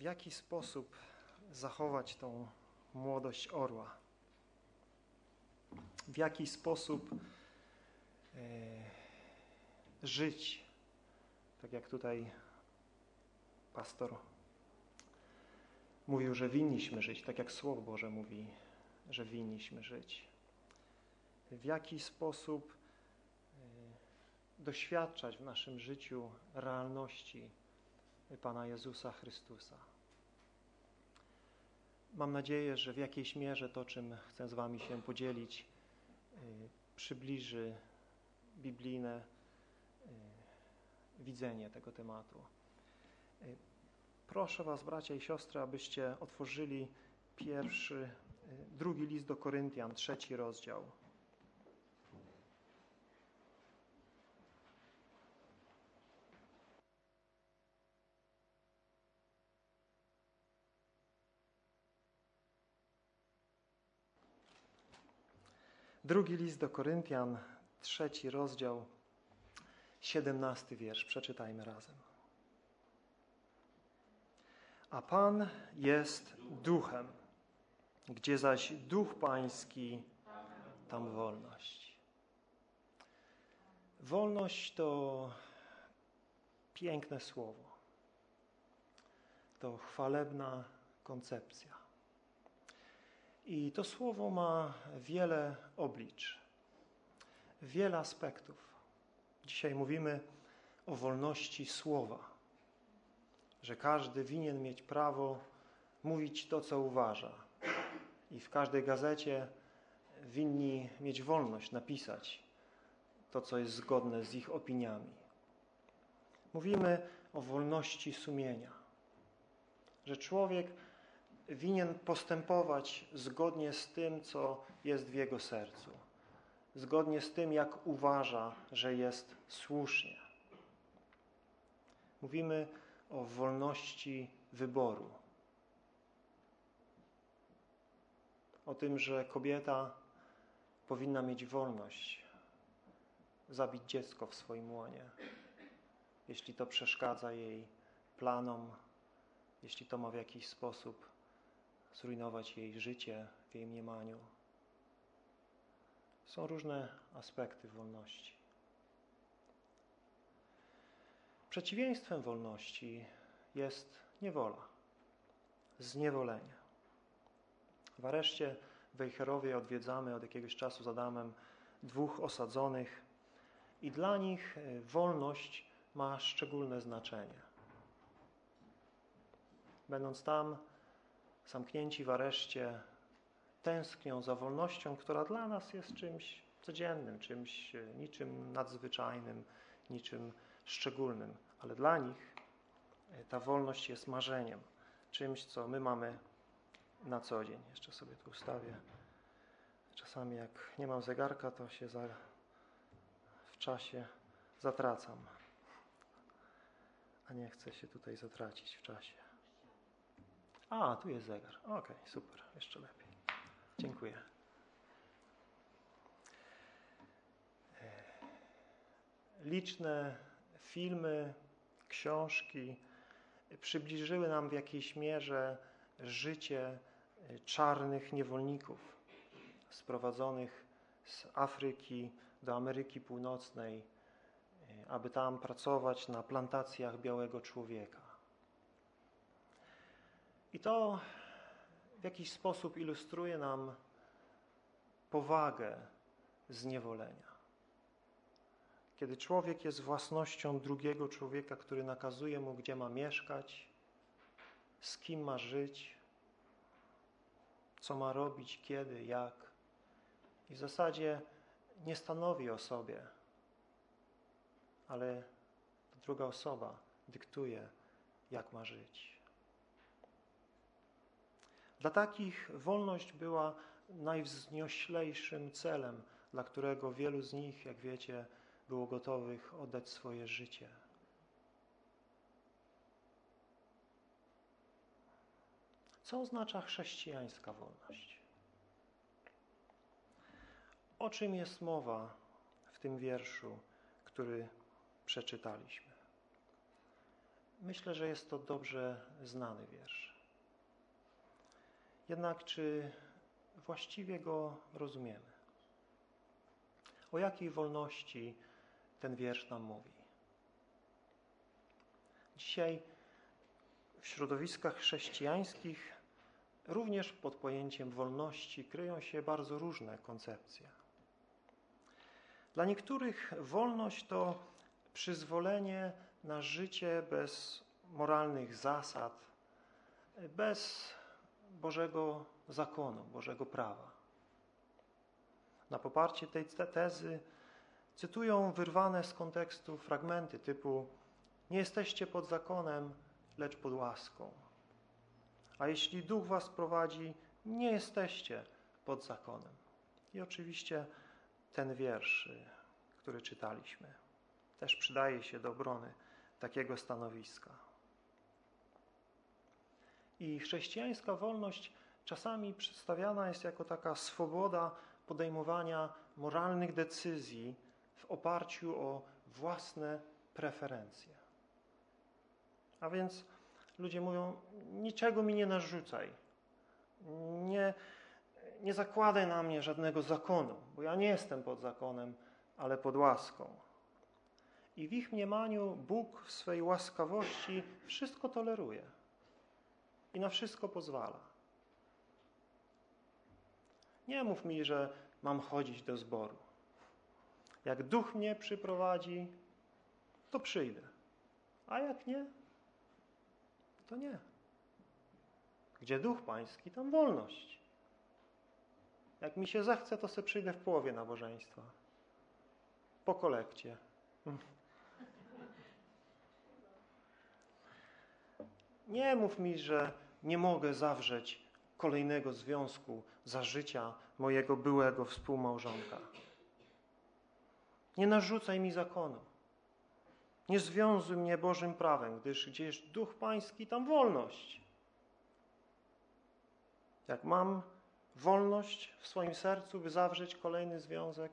w jaki sposób zachować tą młodość orła. W jaki sposób e, żyć, tak jak tutaj pastor mówił, że winniśmy żyć, tak jak Słowo Boże mówi, że winniśmy żyć. W jaki sposób e, doświadczać w naszym życiu realności Pana Jezusa Chrystusa. Mam nadzieję, że w jakiejś mierze to, czym chcę z Wami się podzielić, y, przybliży biblijne y, widzenie tego tematu. Y, proszę Was, bracia i siostry, abyście otworzyli pierwszy, drugi list do Koryntian, trzeci rozdział. Drugi list do Koryntian, trzeci rozdział, siedemnasty wiersz. Przeczytajmy razem. A Pan jest duchem, gdzie zaś duch pański, tam wolność. Wolność to piękne słowo. To chwalebna koncepcja. I to słowo ma wiele oblicz, wiele aspektów. Dzisiaj mówimy o wolności słowa, że każdy winien mieć prawo mówić to, co uważa. I w każdej gazecie winni mieć wolność napisać to, co jest zgodne z ich opiniami. Mówimy o wolności sumienia, że człowiek winien postępować zgodnie z tym, co jest w jego sercu. Zgodnie z tym, jak uważa, że jest słusznie. Mówimy o wolności wyboru. O tym, że kobieta powinna mieć wolność zabić dziecko w swoim łonie, jeśli to przeszkadza jej planom, jeśli to ma w jakiś sposób zrujnować jej życie w jej mniemaniu. Są różne aspekty wolności. Przeciwieństwem wolności jest niewola, zniewolenie. W areszcie w odwiedzamy od jakiegoś czasu z Adamem dwóch osadzonych i dla nich e, wolność ma szczególne znaczenie. Będąc tam, zamknięci w areszcie, tęsknią za wolnością, która dla nas jest czymś codziennym, czymś e, niczym nadzwyczajnym, niczym szczególnym, ale dla nich e, ta wolność jest marzeniem, czymś, co my mamy na co dzień. Jeszcze sobie tu ustawię. Czasami jak nie mam zegarka, to się za, w czasie zatracam, a nie chcę się tutaj zatracić w czasie. A, tu jest zegar. Okej, okay, super. Jeszcze lepiej. Dziękuję. E, liczne filmy, książki przybliżyły nam w jakiejś mierze życie e, czarnych niewolników sprowadzonych z Afryki do Ameryki Północnej, e, aby tam pracować na plantacjach białego człowieka. I to w jakiś sposób ilustruje nam powagę zniewolenia. Kiedy człowiek jest własnością drugiego człowieka, który nakazuje mu, gdzie ma mieszkać, z kim ma żyć, co ma robić, kiedy, jak. I w zasadzie nie stanowi o sobie, ale druga osoba dyktuje, jak ma żyć. Dla takich wolność była najwznioślejszym celem, dla którego wielu z nich, jak wiecie, było gotowych oddać swoje życie. Co oznacza chrześcijańska wolność? O czym jest mowa w tym wierszu, który przeczytaliśmy? Myślę, że jest to dobrze znany wiersz. Jednak czy właściwie go rozumiemy? O jakiej wolności ten wiersz nam mówi? Dzisiaj w środowiskach chrześcijańskich również pod pojęciem wolności kryją się bardzo różne koncepcje. Dla niektórych wolność to przyzwolenie na życie bez moralnych zasad, bez Bożego zakonu, Bożego prawa. Na poparcie tej tezy cytują wyrwane z kontekstu fragmenty typu nie jesteście pod zakonem, lecz pod łaską. A jeśli Duch was prowadzi, nie jesteście pod zakonem. I oczywiście ten wiersz, który czytaliśmy, też przydaje się do obrony takiego stanowiska. I chrześcijańska wolność czasami przedstawiana jest jako taka swoboda podejmowania moralnych decyzji w oparciu o własne preferencje. A więc ludzie mówią, niczego mi nie narzucaj, nie, nie zakładaj na mnie żadnego zakonu, bo ja nie jestem pod zakonem, ale pod łaską. I w ich mniemaniu Bóg w swej łaskawości wszystko toleruje i na wszystko pozwala. Nie mów mi, że mam chodzić do zboru. Jak duch mnie przyprowadzi, to przyjdę. A jak nie, to nie. Gdzie duch pański, tam wolność. Jak mi się zechce, to sobie przyjdę w połowie nabożeństwa. Po kolekcie. Nie mów mi, że nie mogę zawrzeć kolejnego związku za życia mojego byłego współmałżonka. Nie narzucaj mi zakonu. Nie związuj mnie Bożym prawem, gdyż gdzie jest Duch Pański, tam wolność. Jak mam wolność w swoim sercu, by zawrzeć kolejny związek,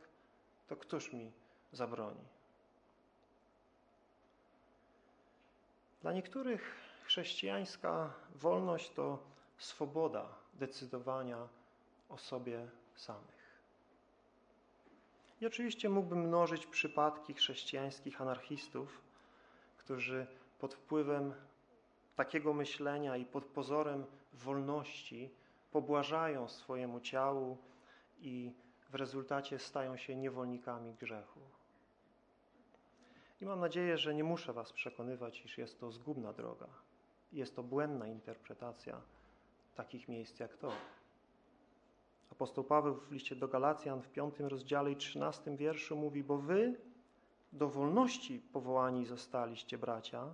to któż mi zabroni? Dla niektórych chrześcijańska wolność to swoboda decydowania o sobie samych. I oczywiście mógłbym mnożyć przypadki chrześcijańskich anarchistów, którzy pod wpływem takiego myślenia i pod pozorem wolności pobłażają swojemu ciału i w rezultacie stają się niewolnikami grzechu. I mam nadzieję, że nie muszę was przekonywać, iż jest to zgubna droga. Jest to błędna interpretacja takich miejsc jak to. Apostoł Paweł w liście do Galacjan w piątym rozdziale i trzynastym wierszu mówi, bo wy do wolności powołani zostaliście, bracia,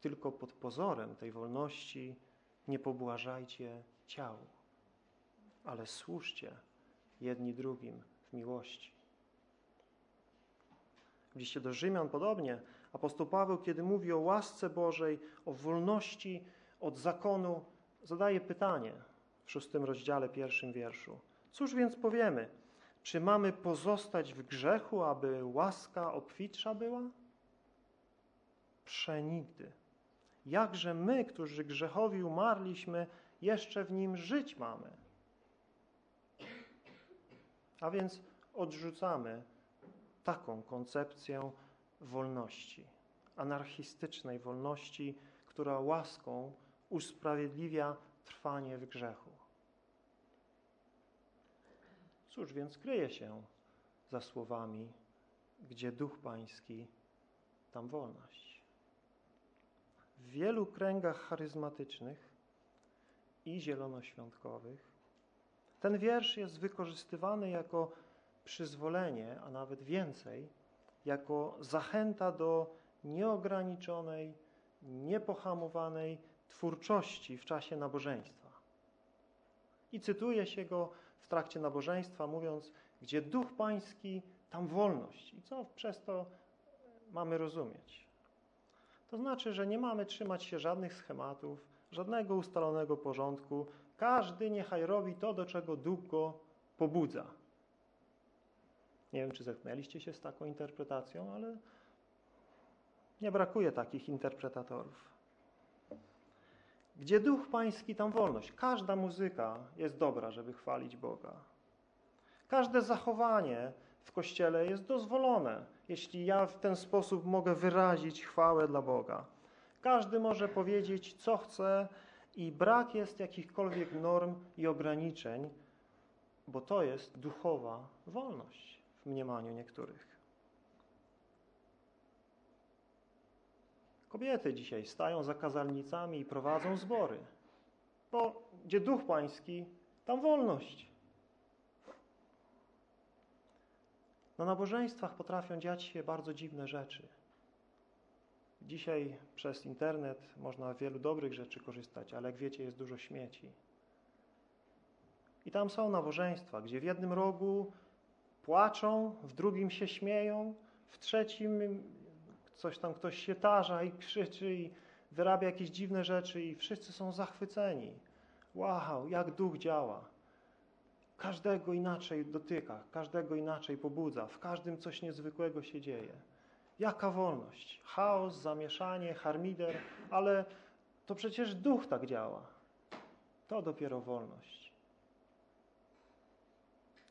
tylko pod pozorem tej wolności nie pobłażajcie ciału, ale służcie jedni drugim w miłości. W liście do Rzymian podobnie apostoł Paweł, kiedy mówi o łasce Bożej, o wolności od zakonu, zadaje pytanie w szóstym rozdziale, pierwszym wierszu. Cóż więc powiemy? Czy mamy pozostać w grzechu, aby łaska obfitsza była? Przenigdy. Jakże my, którzy grzechowi umarliśmy, jeszcze w nim żyć mamy? A więc odrzucamy taką koncepcję wolności, anarchistycznej wolności, która łaską usprawiedliwia trwanie w grzechu. Cóż więc kryje się za słowami, gdzie duch pański, tam wolność. W wielu kręgach charyzmatycznych i zielonoświątkowych ten wiersz jest wykorzystywany jako przyzwolenie, a nawet więcej, jako zachęta do nieograniczonej, niepohamowanej twórczości w czasie nabożeństwa. I cytuje się go w trakcie nabożeństwa, mówiąc, gdzie duch pański, tam wolność. I co przez to mamy rozumieć? To znaczy, że nie mamy trzymać się żadnych schematów, żadnego ustalonego porządku. Każdy niechaj robi to, do czego duch go pobudza. Nie wiem, czy zetknęliście się z taką interpretacją, ale Nie brakuje takich interpretatorów. Gdzie duch pański, tam wolność. Każda muzyka jest dobra, żeby chwalić Boga. Każde zachowanie w kościele jest dozwolone, jeśli ja w ten sposób mogę wyrazić chwałę dla Boga. Każdy może powiedzieć, co chce, i brak jest jakichkolwiek norm i ograniczeń, bo to jest duchowa wolność w mniemaniu niektórych. Kobiety dzisiaj stają za kazalnicami i prowadzą zbory, bo gdzie duch pański, tam wolność. Na nabożeństwach potrafią dziać się bardzo dziwne rzeczy. Dzisiaj przez internet można wielu dobrych rzeczy korzystać, ale jak wiecie, jest dużo śmieci. I tam są nabożeństwa, gdzie w jednym rogu płaczą, w drugim się śmieją, w trzecim coś tam ktoś się tarza i krzyczy i wyrabia jakieś dziwne rzeczy i wszyscy są zachwyceni. Wow, jak duch działa. Każdego inaczej dotyka, każdego inaczej pobudza, w każdym coś niezwykłego się dzieje. Jaka wolność? Chaos, zamieszanie, harmider, ale to przecież duch tak działa. To dopiero wolność.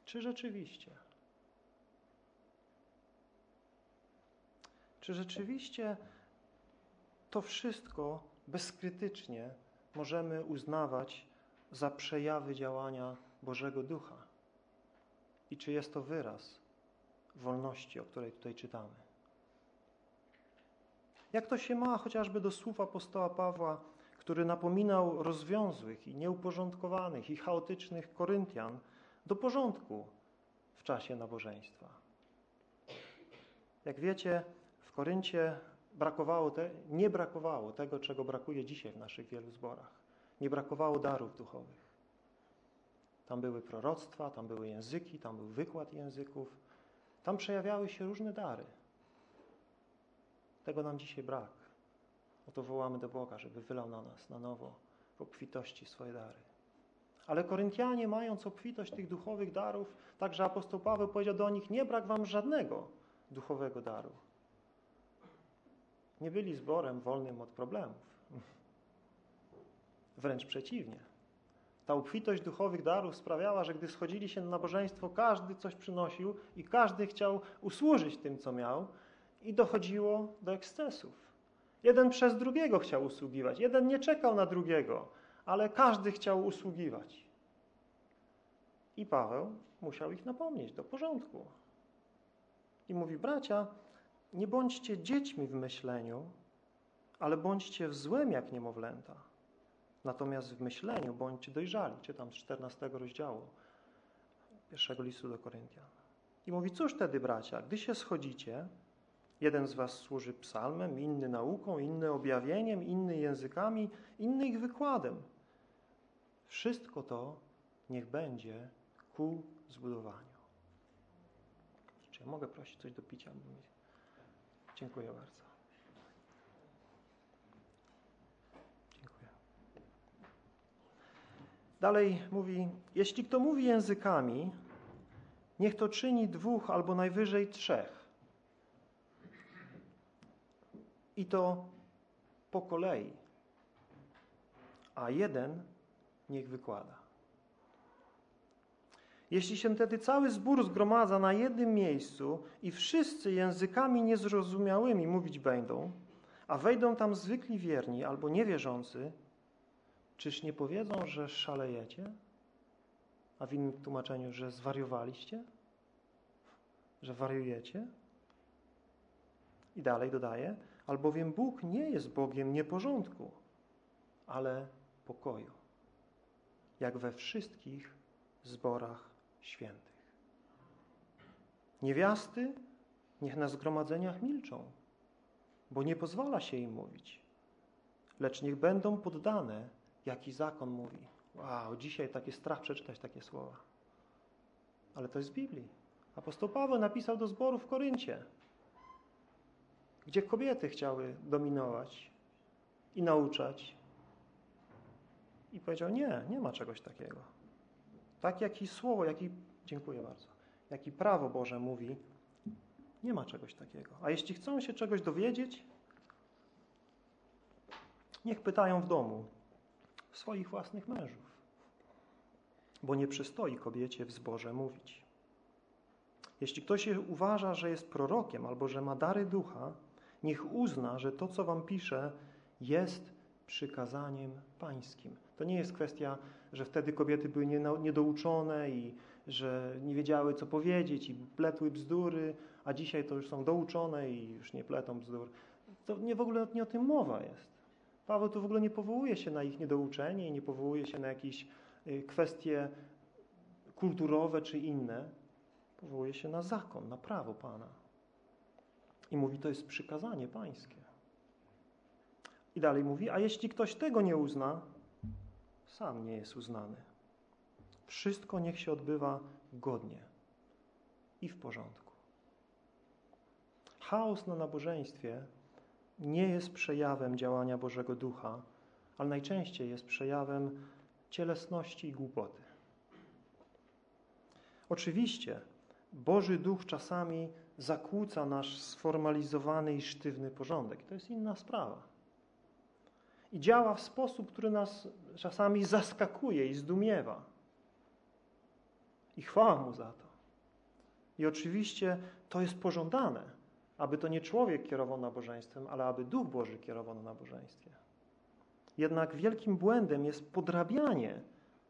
Czy rzeczywiście? Czy rzeczywiście to wszystko bezkrytycznie możemy uznawać za przejawy działania Bożego Ducha? I czy jest to wyraz wolności, o której tutaj czytamy? Jak to się ma chociażby do słów apostoła Pawła, który napominał rozwiązłych i nieuporządkowanych i chaotycznych Koryntian do porządku w czasie nabożeństwa. Jak wiecie, Koryncie brakowało te, nie brakowało tego, czego brakuje dzisiaj w naszych wielu zborach. Nie brakowało darów duchowych. Tam były proroctwa, tam były języki, tam był wykład języków. Tam przejawiały się różne dary. Tego nam dzisiaj brak. Oto wołamy do Boga, żeby wylał na nas na nowo w obfitości swoje dary. Ale Koryntianie, mając obfitość tych duchowych darów, także apostoł Paweł powiedział do nich, nie brak wam żadnego duchowego daru. Nie byli zborem wolnym od problemów. Wręcz przeciwnie. Ta obfitość duchowych darów sprawiała, że gdy schodzili się na nabożeństwo, każdy coś przynosił i każdy chciał usłużyć tym, co miał, i dochodziło do ekscesów. Jeden przez drugiego chciał usługiwać, jeden nie czekał na drugiego, ale każdy chciał usługiwać. I Paweł musiał ich napomnieć do porządku. I mówi, bracia, nie bądźcie dziećmi w myśleniu, ale bądźcie w złem jak niemowlęta. Natomiast w myśleniu bądźcie dojrzali. Czytam z 14 rozdziału pierwszego listu do Koryntian. I mówi, cóż wtedy, bracia, gdy się schodzicie, Jeden z was służy psalmem, inny nauką, inny objawieniem, inny językami, inny ich wykładem. Wszystko to niech będzie ku zbudowaniu. Czy ja mogę prosić coś do picia? Dziękuję bardzo. Dziękuję. Dalej mówi, jeśli kto mówi językami, niech to czyni dwóch albo najwyżej trzech i to po kolei, a jeden niech wykłada. Jeśli się wtedy cały zbór zgromadza na jednym miejscu i wszyscy językami niezrozumiałymi mówić będą, a wejdą tam zwykli wierni albo niewierzący, czyż nie powiedzą, że szalejecie? A w innym tłumaczeniu, że zwariowaliście? Że wariujecie? I dalej dodaje, albowiem Bóg nie jest Bogiem nieporządku, ale pokoju, jak we wszystkich zborach świętych. Niewiasty niech na zgromadzeniach milczą, bo nie pozwala się im mówić, lecz niech będą poddane, jaki zakon mówi. Wow, dzisiaj taki strach przeczytać takie słowa. Ale to jest z Biblii. Apostoł Paweł napisał do zboru w Koryncie, gdzie kobiety chciały dominować i nauczać. I powiedział, nie, nie ma czegoś takiego. Tak jak i słowo, jak i, dziękuję bardzo, jak i prawo Boże mówi, nie ma czegoś takiego. A jeśli chcą się czegoś dowiedzieć, Niech pytają w domu swoich własnych mężów, bo nie przystoi kobiecie w zborze mówić. Jeśli ktoś uważa, że jest prorokiem albo że ma dary ducha, niech uzna, że to, co wam pisze, jest przykazaniem pańskim. To nie jest kwestia, że wtedy kobiety były niedouczone i że nie wiedziały, co powiedzieć i pletły bzdury, a dzisiaj to już są douczone i już nie pletą bzdur. To nie w ogóle nie o tym mowa jest. Paweł tu w ogóle nie powołuje się na ich niedouczenie nie powołuje się na jakieś y, kwestie kulturowe czy inne. Powołuje się na zakon, na prawo Pana. I mówi, to jest przykazanie pańskie. I dalej mówi, a jeśli ktoś tego nie uzna, sam nie jest uznany. Wszystko niech się odbywa godnie i w porządku. Chaos na nabożeństwie nie jest przejawem działania Bożego Ducha, ale najczęściej jest przejawem cielesności i głupoty. Oczywiście Boży Duch czasami zakłóca nasz sformalizowany i sztywny porządek. To jest inna sprawa. I działa w sposób, który nas czasami zaskakuje i zdumiewa. I chwała Mu za to. I oczywiście to jest pożądane, aby to nie człowiek kierował nabożeństwem, ale aby Duch Boży kierował na nabożeństwie. Jednak wielkim błędem jest podrabianie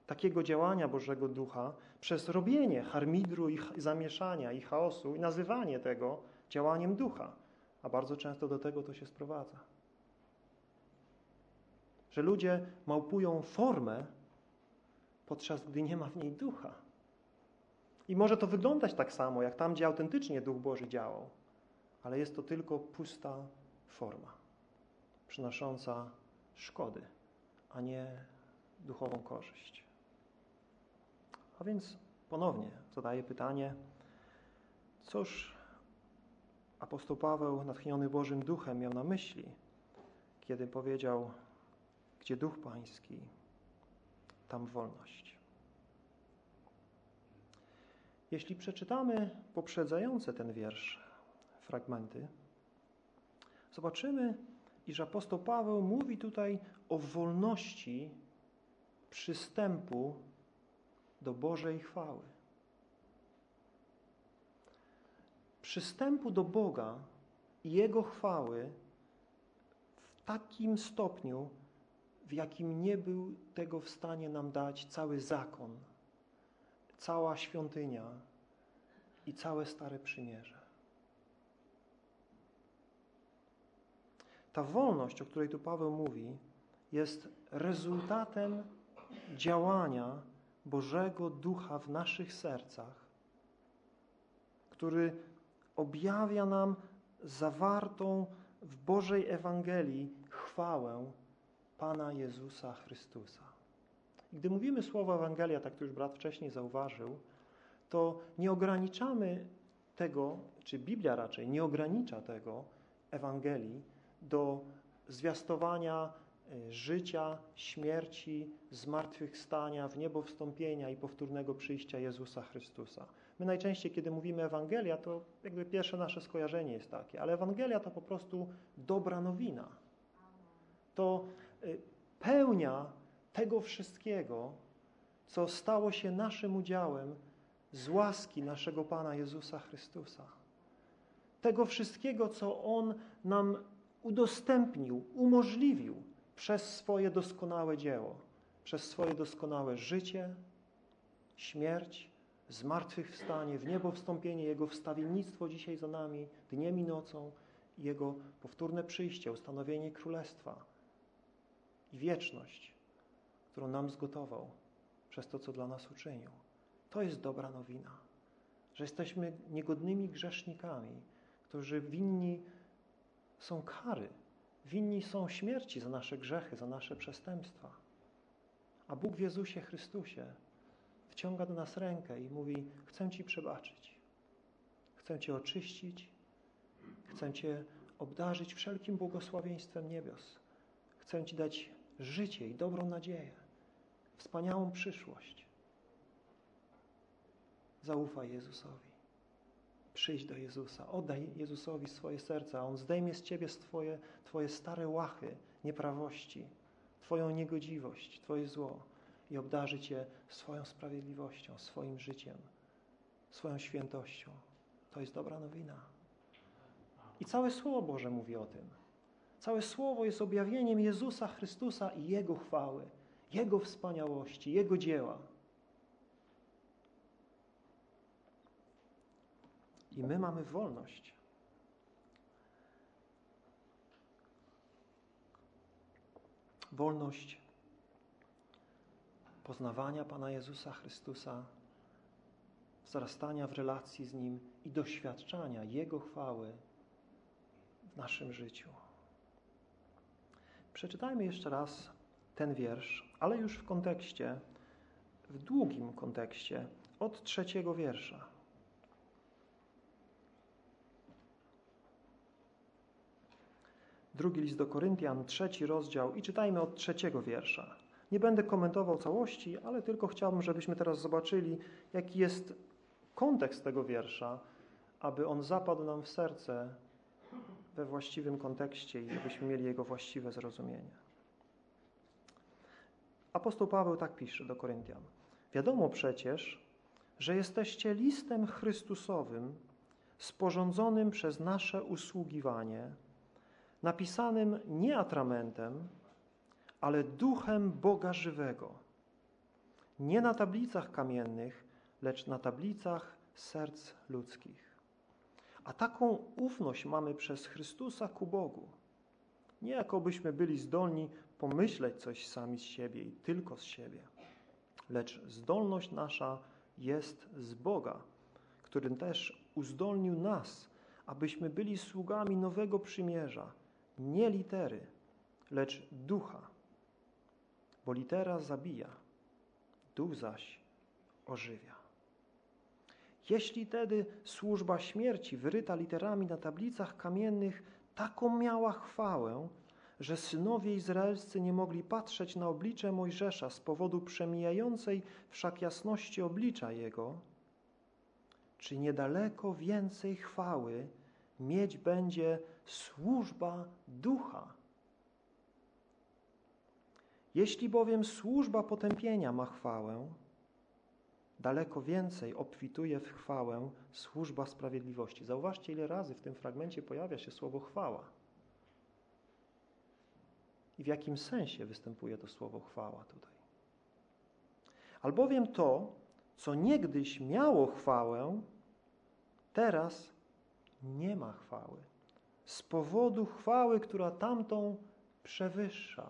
takiego działania Bożego Ducha przez robienie harmidru i zamieszania i chaosu i nazywanie tego działaniem Ducha. A bardzo często do tego to się sprowadza. Że ludzie małpują formę, podczas gdy nie ma w niej Ducha. I może to wyglądać tak samo, jak tam, gdzie autentycznie Duch Boży działał, ale jest to tylko pusta forma, przynosząca szkody, a nie duchową korzyść. A więc ponownie zadaję pytanie, cóż apostoł Paweł, natchniony Bożym Duchem, miał na myśli, kiedy powiedział, gdzie Duch Pański, tam wolność. Jeśli przeczytamy poprzedzające ten wiersz fragmenty, zobaczymy, iż apostoł Paweł mówi tutaj o wolności przystępu do Bożej chwały. Przystępu do Boga i Jego chwały w takim stopniu, w jakim nie był tego w stanie nam dać cały zakon, cała świątynia i całe Stare Przymierze. Ta wolność, o której tu Paweł mówi, jest rezultatem działania Bożego Ducha w naszych sercach, który objawia nam zawartą w Bożej Ewangelii chwałę Pana Jezusa Chrystusa. I gdy mówimy słowo Ewangelia, tak to już brat wcześniej zauważył, to nie ograniczamy tego, czy Biblia raczej nie ogranicza tego Ewangelii do zwiastowania e, życia, śmierci, zmartwychwstania, w niebo wstąpienia i powtórnego przyjścia Jezusa Chrystusa. My najczęściej, kiedy mówimy Ewangelia, to jakby pierwsze nasze skojarzenie jest takie, ale Ewangelia to po prostu dobra nowina. To pełnia tego wszystkiego, co stało się naszym udziałem z łaski naszego Pana Jezusa Chrystusa. Tego wszystkiego, co On nam udostępnił, umożliwił przez swoje doskonałe dzieło, przez swoje doskonałe życie, śmierć, zmartwychwstanie, w niebo wstąpienie, Jego wstawiennictwo dzisiaj za nami, dniem i nocą, Jego powtórne przyjście, ustanowienie Królestwa i wieczność, którą nam zgotował przez to, co dla nas uczynił. To jest dobra nowina, że jesteśmy niegodnymi grzesznikami, którzy winni są kary, winni są śmierci za nasze grzechy, za nasze przestępstwa. A Bóg w Jezusie Chrystusie wciąga do nas rękę i mówi, chcę Ci przebaczyć, chcę Cię oczyścić, chcę Cię obdarzyć wszelkim błogosławieństwem niebios, chcę Ci dać życie i dobrą nadzieję, wspaniałą przyszłość. Zaufaj Jezusowi. Przyjdź do Jezusa, oddaj Jezusowi swoje serce, a On zdejmie z Ciebie swoje, Twoje stare łachy, nieprawości, Twoją niegodziwość, Twoje zło i obdarzy Cię swoją sprawiedliwością, swoim życiem, swoją świętością. To jest dobra nowina. I całe Słowo Boże mówi o tym. Całe Słowo jest objawieniem Jezusa Chrystusa i Jego chwały, Jego wspaniałości, Jego dzieła. I my mamy wolność. Wolność poznawania Pana Jezusa Chrystusa, wzrastania w relacji z Nim i doświadczania Jego chwały w naszym życiu. Przeczytajmy jeszcze raz ten wiersz, ale już w kontekście, w długim kontekście, od trzeciego wiersza. Drugi list do Koryntian, trzeci rozdział i czytajmy od trzeciego wiersza. Nie będę komentował całości, ale tylko chciałbym, żebyśmy teraz zobaczyli, jaki jest kontekst tego wiersza, aby on zapadł nam w serce we właściwym kontekście i żebyśmy mieli jego właściwe zrozumienie. Apostoł Paweł tak pisze do Koryntian. Wiadomo przecież, że jesteście listem Chrystusowym, sporządzonym przez nasze usługiwanie, napisanym nie atramentem, ale duchem Boga żywego. Nie na tablicach kamiennych, lecz na tablicach serc ludzkich. A taką ufność mamy przez Chrystusa ku Bogu. Nie jakobyśmy byli zdolni pomyśleć coś sami z siebie i tylko z siebie, lecz zdolność nasza jest z Boga, który też uzdolnił nas, abyśmy byli sługami nowego przymierza, nie litery, lecz ducha. Bo litera zabija, duch zaś ożywia. Jeśli tedy służba śmierci wyryta literami na tablicach kamiennych taką miała chwałę, że synowie izraelscy nie mogli patrzeć na oblicze Mojżesza z powodu przemijającej wszak jasności oblicza jego, czy niedaleko więcej chwały mieć będzie służba ducha. Jeśli bowiem służba potępienia ma chwałę, daleko więcej obfituje w chwałę służba sprawiedliwości. Zauważcie, ile razy w tym fragmencie pojawia się słowo chwała. I w jakim sensie występuje to słowo chwała tutaj. Albowiem to, co niegdyś miało chwałę, teraz nie ma chwały. Z powodu chwały, która tamtą przewyższa.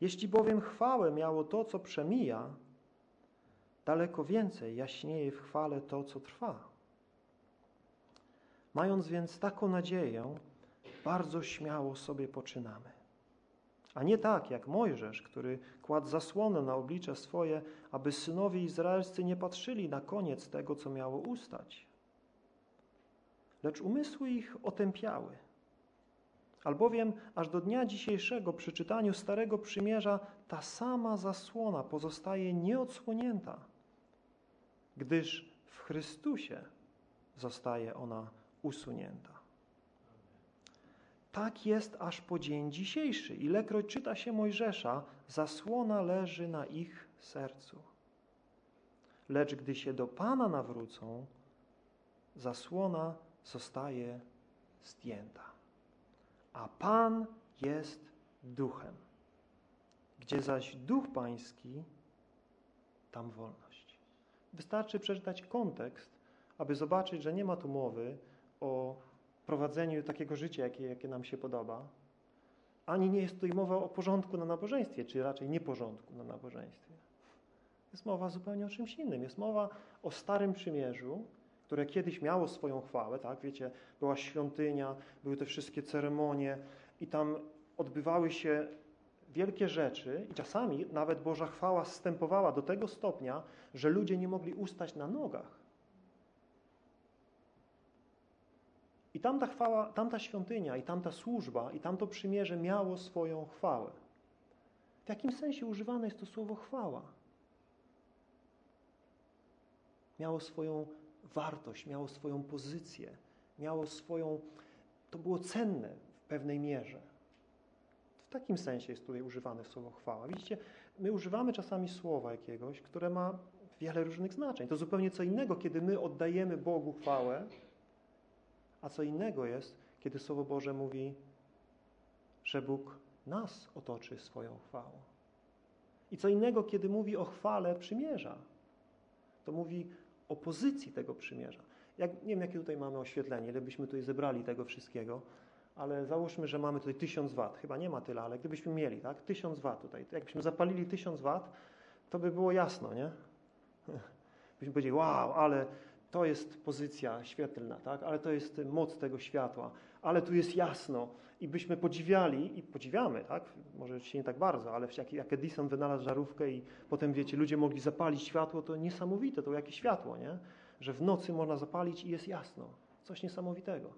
Jeśli bowiem chwałę miało to, co przemija, daleko więcej jaśnieje w chwale to, co trwa. Mając więc taką nadzieję, bardzo śmiało sobie poczynamy. A nie tak jak Mojżesz, który kładł zasłonę na oblicze swoje, aby synowie izraelscy nie patrzyli na koniec tego, co miało ustać lecz umysły ich otępiały. Albowiem aż do dnia dzisiejszego przy czytaniu Starego Przymierza ta sama zasłona pozostaje nieodsłonięta, gdyż w Chrystusie zostaje ona usunięta. Tak jest aż po dzień dzisiejszy. Ilekroć czyta się Mojżesza, zasłona leży na ich sercu. Lecz gdy się do Pana nawrócą, zasłona zostaje zdjęta. A Pan jest duchem. Gdzie zaś duch pański, tam wolność. Wystarczy przeczytać kontekst, aby zobaczyć, że nie ma tu mowy o prowadzeniu takiego życia, jakie, jakie nam się podoba, ani nie jest tutaj mowa o porządku na nabożeństwie, czy raczej nieporządku na nabożeństwie. Jest mowa zupełnie o czymś innym. Jest mowa o Starym Przymierzu, które kiedyś miało swoją chwałę, tak? Wiecie, była świątynia, były te wszystkie ceremonie i tam odbywały się wielkie rzeczy i czasami nawet Boża chwała zstępowała do tego stopnia, że ludzie nie mogli ustać na nogach. I tamta chwała, tamta świątynia i tamta służba i tamto przymierze miało swoją chwałę. W jakim sensie używane jest to słowo chwała? Miało swoją wartość, miało swoją pozycję, miało swoją, to było cenne pewnej mierze. W takim sensie jest tutaj używane słowo chwała. Widzicie, my używamy czasami słowa jakiegoś, które ma wiele różnych znaczeń. To zupełnie co innego, kiedy my oddajemy Bogu chwałę, a co innego jest, kiedy Słowo Boże mówi, że Bóg nas otoczy swoją chwałą. I co innego, kiedy mówi o chwale przymierza. To mówi o pozycji tego przymierza. Jak, nie wiem, jakie tutaj mamy oświetlenie, ile byśmy tutaj zebrali tego wszystkiego, ale załóżmy, że mamy tutaj 1000 wat. Chyba nie ma tyle, ale gdybyśmy mieli, tak? 1000 wat tutaj. Jakbyśmy zapalili 1000 wat, to by było jasno, nie? Byśmy powiedzieli, wow, ale to jest pozycja świetlna, tak? ale to jest moc tego światła, ale tu jest jasno i byśmy podziwiali i podziwiamy, tak? może się nie tak bardzo, ale jak, jak Edison wynalazł żarówkę i potem, wiecie, ludzie mogli zapalić światło, to niesamowite, to jakie światło, nie? że w nocy można zapalić i jest jasno. Coś niesamowitego.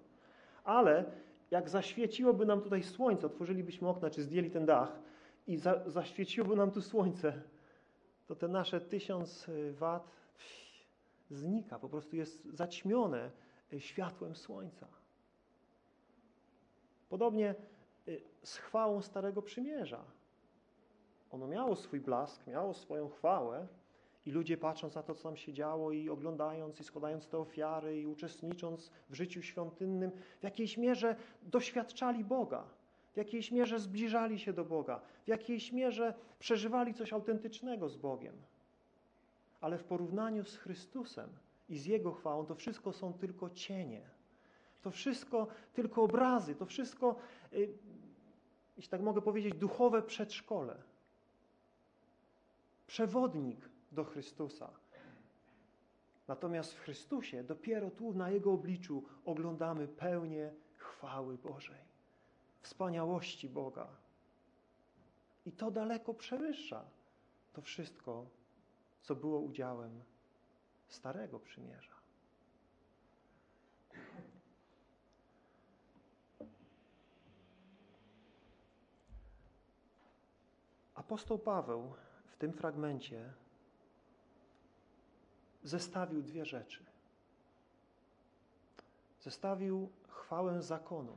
Ale jak zaświeciłoby nam tutaj słońce, otworzylibyśmy okna, czy zdjęli ten dach i za, zaświeciłoby nam tu słońce, to te nasze tysiąc wat znika, po prostu jest zaćmione światłem słońca. Podobnie y, z chwałą Starego Przymierza. Ono miało swój blask, miało swoją chwałę i ludzie patrząc na to, co tam się działo i oglądając i składając te ofiary i uczestnicząc w życiu świątynnym, w jakiejś mierze doświadczali Boga, w jakiejś mierze zbliżali się do Boga, w jakiejś mierze przeżywali coś autentycznego z Bogiem. Ale w porównaniu z Chrystusem i z Jego chwałą, to wszystko są tylko cienie. To wszystko tylko obrazy, to wszystko, y, jeśli tak mogę powiedzieć, duchowe przedszkole. Przewodnik do Chrystusa. Natomiast w Chrystusie, dopiero tu na Jego obliczu oglądamy pełnię chwały Bożej, wspaniałości Boga. I to daleko przewyższa to wszystko, co było udziałem Starego Przymierza. Apostoł Paweł w tym fragmencie zestawił dwie rzeczy. Zestawił chwałę zakonu,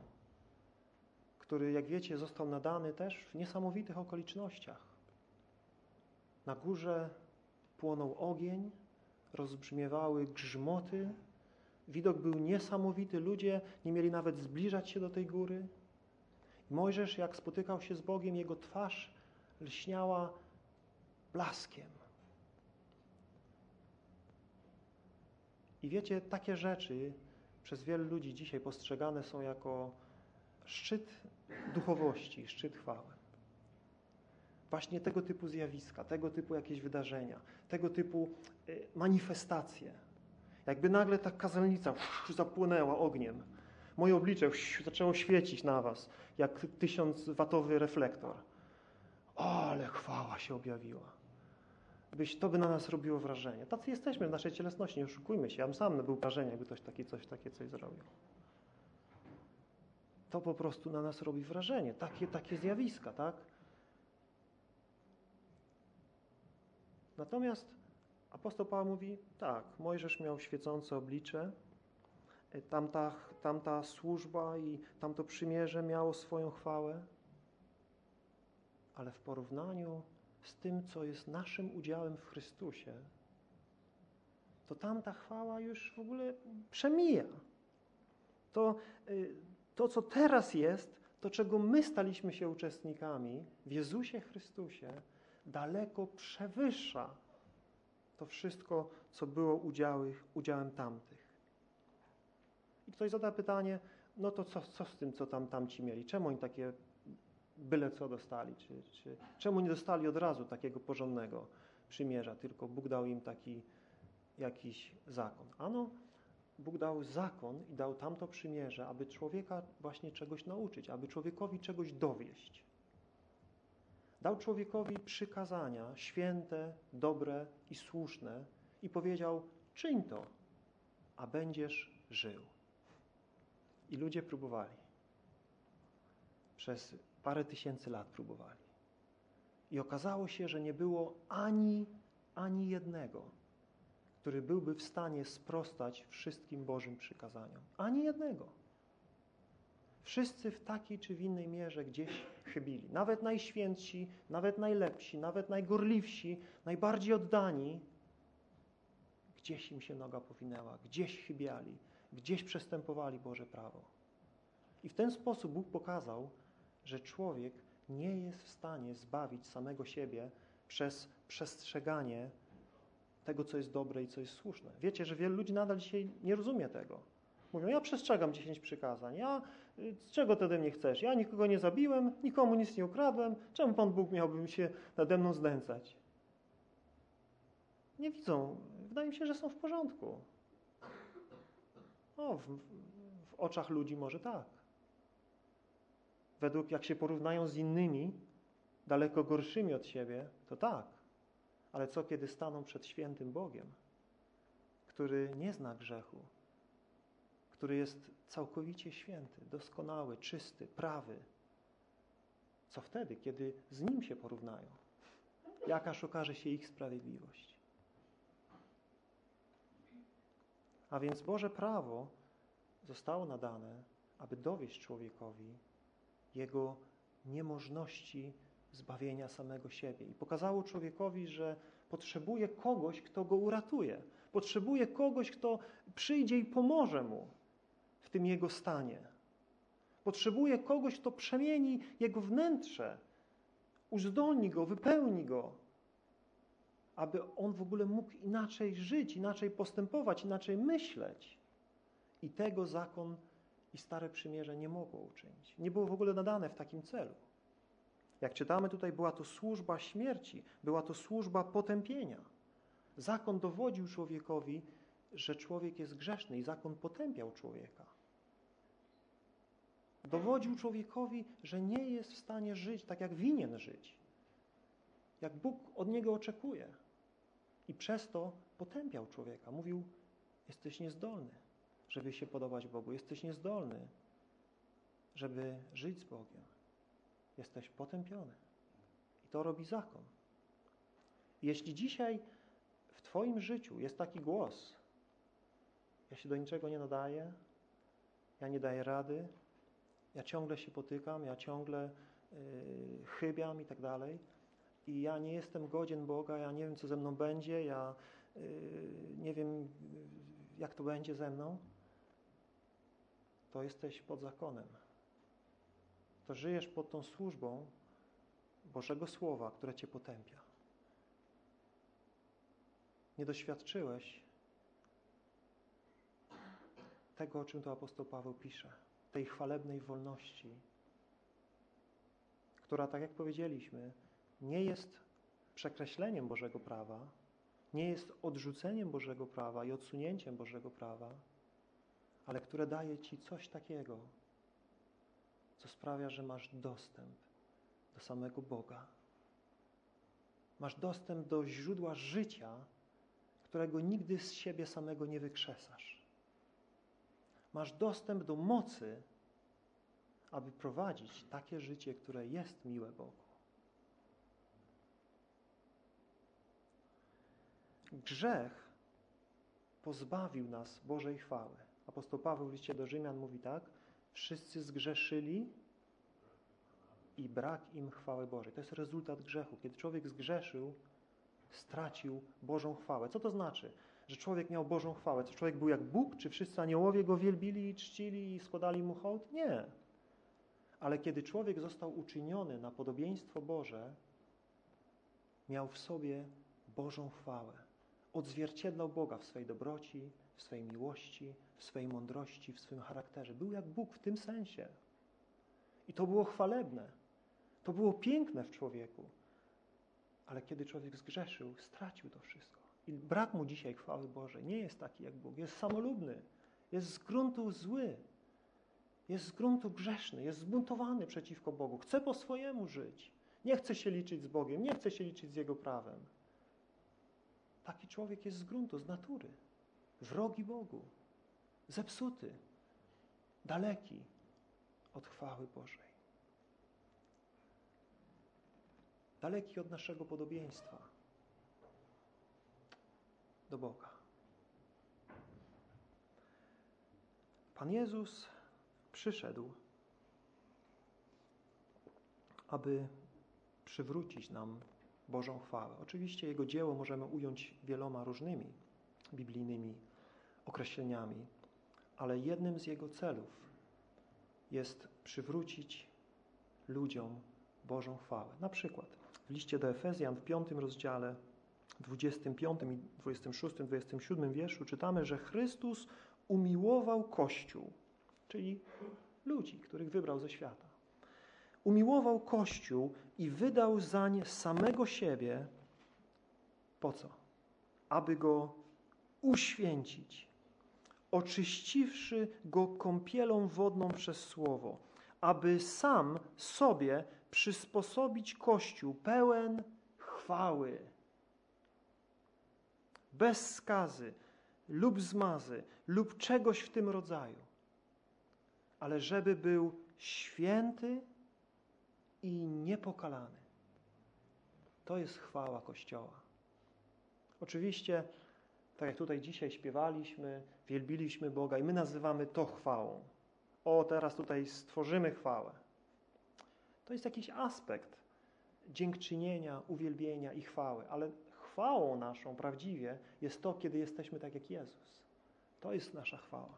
który, jak wiecie, został nadany też w niesamowitych okolicznościach. Na górze płonął ogień, rozbrzmiewały grzmoty, widok był niesamowity, ludzie nie mieli nawet zbliżać się do tej góry. Mojżesz, jak spotykał się z Bogiem, jego twarz lśniała blaskiem. I wiecie, takie rzeczy przez wielu ludzi dzisiaj postrzegane są jako szczyt duchowości, szczyt chwały. Właśnie tego typu zjawiska, tego typu jakieś wydarzenia, tego typu y, manifestacje. Jakby nagle ta kazalnica zapłonęła ogniem. Moje oblicze zaczęło świecić na was, jak tysiącwatowy reflektor. O, ale chwała się objawiła. Byś, to by na nas robiło wrażenie. Tacy jesteśmy w naszej cielesności, nie oszukujmy się. Ja bym sam był wrażenie, jakby ktoś taki coś, takie coś zrobił. To po prostu na nas robi wrażenie. Takie, takie zjawiska, tak? Natomiast apostoł Paweł mówi, tak, Mojżesz miał świecące oblicze, e, tamta, tamta służba i tamto przymierze miało swoją chwałę, ale w porównaniu z tym, co jest naszym udziałem w Chrystusie, to tamta chwała już w ogóle przemija. To, y, to, co teraz jest, to czego my staliśmy się uczestnikami w Jezusie Chrystusie, daleko przewyższa to wszystko, co było udziałem, udziałem tamtych. I ktoś zada pytanie, no to co, co z tym, co tam tamci mieli? Czemu oni takie byle co dostali? Czy, czy, czemu nie dostali od razu takiego porządnego przymierza, tylko Bóg dał im taki jakiś zakon? Ano, Bóg dał zakon i dał tamto przymierze, aby człowieka właśnie czegoś nauczyć, aby człowiekowi czegoś dowieść. Dał człowiekowi przykazania święte, dobre i słuszne i powiedział, czyń to, a będziesz żył. I ludzie próbowali. Przez parę tysięcy lat próbowali. I okazało się, że nie było ani, ani jednego, który byłby w stanie sprostać wszystkim Bożym przykazaniom. Ani jednego. Wszyscy w takiej czy w innej mierze gdzieś chybili. Nawet najświętsi, nawet najlepsi, nawet najgorliwsi, najbardziej oddani, gdzieś im się noga powinęła, gdzieś chybiali, gdzieś przestępowali Boże prawo. I w ten sposób Bóg pokazał, że człowiek nie jest w stanie zbawić samego siebie przez przestrzeganie tego, co jest dobre i co jest słuszne. Wiecie, że wielu ludzi nadal dzisiaj nie rozumie tego. Mówią, ja przestrzegam dziesięć przykazań, ja, y, czego ty mnie chcesz? Ja nikogo nie zabiłem, nikomu nic nie ukradłem, czemu Pan Bóg miałby się nade mną znęcać? Nie widzą, wydaje mi się, że są w porządku. O, w, w oczach ludzi może tak. Według jak się porównają z innymi, daleko gorszymi od siebie, to tak. Ale co kiedy staną przed świętym Bogiem, który nie zna grzechu, który jest całkowicie święty, doskonały, czysty, prawy? Co wtedy, kiedy z Nim się porównają? Jakaż okaże się ich sprawiedliwość? A więc Boże prawo zostało nadane, aby dowieść człowiekowi jego niemożności zbawienia samego siebie. I pokazało człowiekowi, że potrzebuje kogoś, kto go uratuje. Potrzebuje kogoś, kto przyjdzie i pomoże mu w tym jego stanie. Potrzebuje kogoś, kto przemieni jego wnętrze, uzdolni go, wypełni go, aby on w ogóle mógł inaczej żyć, inaczej postępować, inaczej myśleć. I tego zakon i Stare Przymierze nie mogło uczynić. Nie było w ogóle nadane w takim celu. Jak czytamy tutaj, była to służba śmierci, była to służba potępienia. Zakon dowodził człowiekowi, że człowiek jest grzeszny i zakon potępiał człowieka. Dowodził człowiekowi, że nie jest w stanie żyć tak, jak winien żyć. Jak Bóg od niego oczekuje. I przez to potępiał człowieka. Mówił, jesteś niezdolny żeby się podobać Bogu. Jesteś niezdolny, żeby żyć z Bogiem. Jesteś potępiony. I to robi zakon. Jeśli dzisiaj w Twoim życiu jest taki głos, ja się do niczego nie nadaję, ja nie daję rady, ja ciągle się potykam, ja ciągle yy, chybiam i tak dalej, i ja nie jestem godzien Boga, ja nie wiem, co ze mną będzie, ja yy, nie wiem, jak to będzie ze mną, to jesteś pod zakonem. To żyjesz pod tą służbą Bożego Słowa, które Cię potępia. Nie doświadczyłeś tego, o czym tu apostoł Paweł pisze, tej chwalebnej wolności, która, tak jak powiedzieliśmy, nie jest przekreśleniem Bożego prawa, nie jest odrzuceniem Bożego prawa i odsunięciem Bożego prawa, ale które daje Ci coś takiego, co sprawia, że masz dostęp do samego Boga. Masz dostęp do źródła życia, którego nigdy z siebie samego nie wykrzesasz. Masz dostęp do mocy, aby prowadzić takie życie, które jest miłe Bogu. Grzech pozbawił nas Bożej chwały. Apostoł Paweł w liście do Rzymian mówi tak, wszyscy zgrzeszyli i brak im chwały Bożej. To jest rezultat grzechu. Kiedy człowiek zgrzeszył, stracił Bożą chwałę. Co to znaczy? Że człowiek miał Bożą chwałę. Czy człowiek był jak Bóg? Czy wszyscy aniołowie go wielbili i czcili i składali mu hołd? Nie. Ale kiedy człowiek został uczyniony na podobieństwo Boże, miał w sobie Bożą chwałę. Odzwierciedlał Boga w swej dobroci, w swej miłości, w swej mądrości, w swym charakterze. Był jak Bóg w tym sensie. I to było chwalebne. To było piękne w człowieku. Ale kiedy człowiek zgrzeszył, stracił to wszystko. I brak mu dzisiaj chwały Bożej. Nie jest taki jak Bóg. Jest samolubny. Jest z gruntu zły. Jest z gruntu grzeszny. Jest zbuntowany przeciwko Bogu. Chce po swojemu żyć. Nie chce się liczyć z Bogiem. Nie chce się liczyć z Jego prawem. Taki człowiek jest z gruntu, z natury wrogi Bogu, zepsuty, daleki od chwały Bożej. Daleki od naszego podobieństwa do Boga. Pan Jezus przyszedł aby przywrócić nam Bożą chwałę. Oczywiście Jego dzieło możemy ująć wieloma różnymi biblijnymi określeniami, ale jednym z Jego celów jest przywrócić ludziom Bożą chwałę. Na przykład w liście do Efezjan w piątym rozdziale 25 i 26, 27 wierszu czytamy, że Chrystus umiłował Kościół, czyli ludzi, których wybrał ze świata. Umiłował Kościół i wydał zań samego siebie. Po co? Aby go uświęcić, oczyściwszy go kąpielą wodną przez Słowo, aby sam sobie przysposobić Kościół pełen chwały, bez skazy lub zmazy lub czegoś w tym rodzaju, ale żeby był święty i niepokalany. To jest chwała Kościoła. Oczywiście, tak jak tutaj dzisiaj śpiewaliśmy, wielbiliśmy Boga i my nazywamy to chwałą. O, teraz tutaj stworzymy chwałę. To jest jakiś aspekt dziękczynienia, uwielbienia i chwały, ale chwałą naszą prawdziwie jest to, kiedy jesteśmy tak jak Jezus. To jest nasza chwała.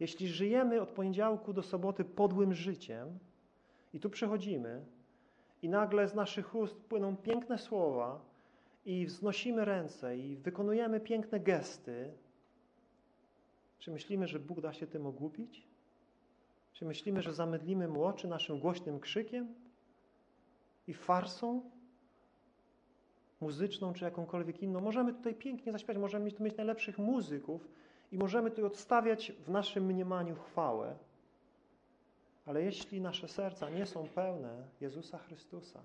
Jeśli żyjemy od poniedziałku do soboty podłym życiem i tu przechodzimy i nagle z naszych ust płyną piękne słowa i wznosimy ręce i wykonujemy piękne gesty, czy myślimy, że Bóg da się tym ogłupić? Czy myślimy, że zamydlimy mu oczy naszym głośnym krzykiem i farsą muzyczną, czy jakąkolwiek inną? Możemy tutaj pięknie zaśpiewać, możemy tu mieć najlepszych muzyków i możemy tu odstawiać w naszym mniemaniu chwałę. Ale jeśli nasze serca nie są pełne Jezusa Chrystusa,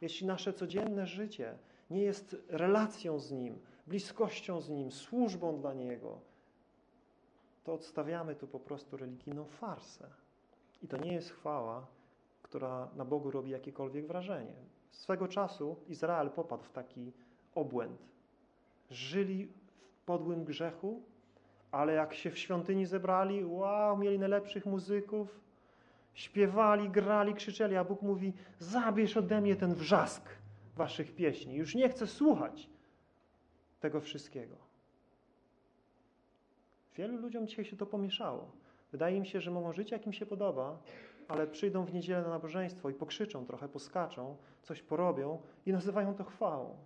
jeśli nasze codzienne życie nie jest relacją z Nim, bliskością z Nim, służbą dla Niego, to odstawiamy tu po prostu religijną farsę. I to nie jest chwała, która na Bogu robi jakiekolwiek wrażenie. Swego czasu Izrael popadł w taki obłęd. Żyli w podłym grzechu, ale jak się w świątyni zebrali, wow, mieli najlepszych muzyków, śpiewali, grali, krzyczeli, a Bóg mówi, zabierz ode mnie ten wrzask waszych pieśni. Już nie chcę słuchać tego wszystkiego. Wielu ludziom dzisiaj się to pomieszało. Wydaje im się, że mogą żyć, jak im się podoba, ale przyjdą w niedzielę na nabożeństwo i pokrzyczą trochę, poskaczą, coś porobią i nazywają to chwałą.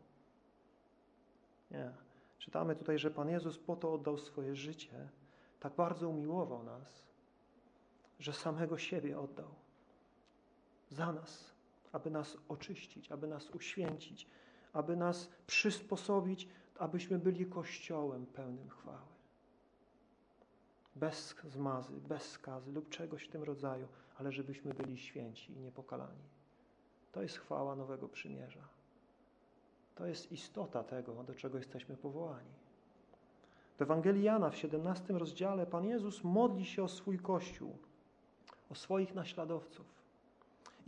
Nie. Czytamy tutaj, że Pan Jezus po to oddał swoje życie, tak bardzo umiłował nas, że samego siebie oddał. Za nas, aby nas oczyścić, aby nas uświęcić, aby nas przysposobić, abyśmy byli Kościołem pełnym chwały bez zmazy, bez skazy lub czegoś w tym rodzaju, ale żebyśmy byli święci i niepokalani. To jest chwała Nowego Przymierza. To jest istota tego, do czego jesteśmy powołani. W Ewangelii Jana w 17 rozdziale Pan Jezus modli się o swój Kościół, o swoich naśladowców.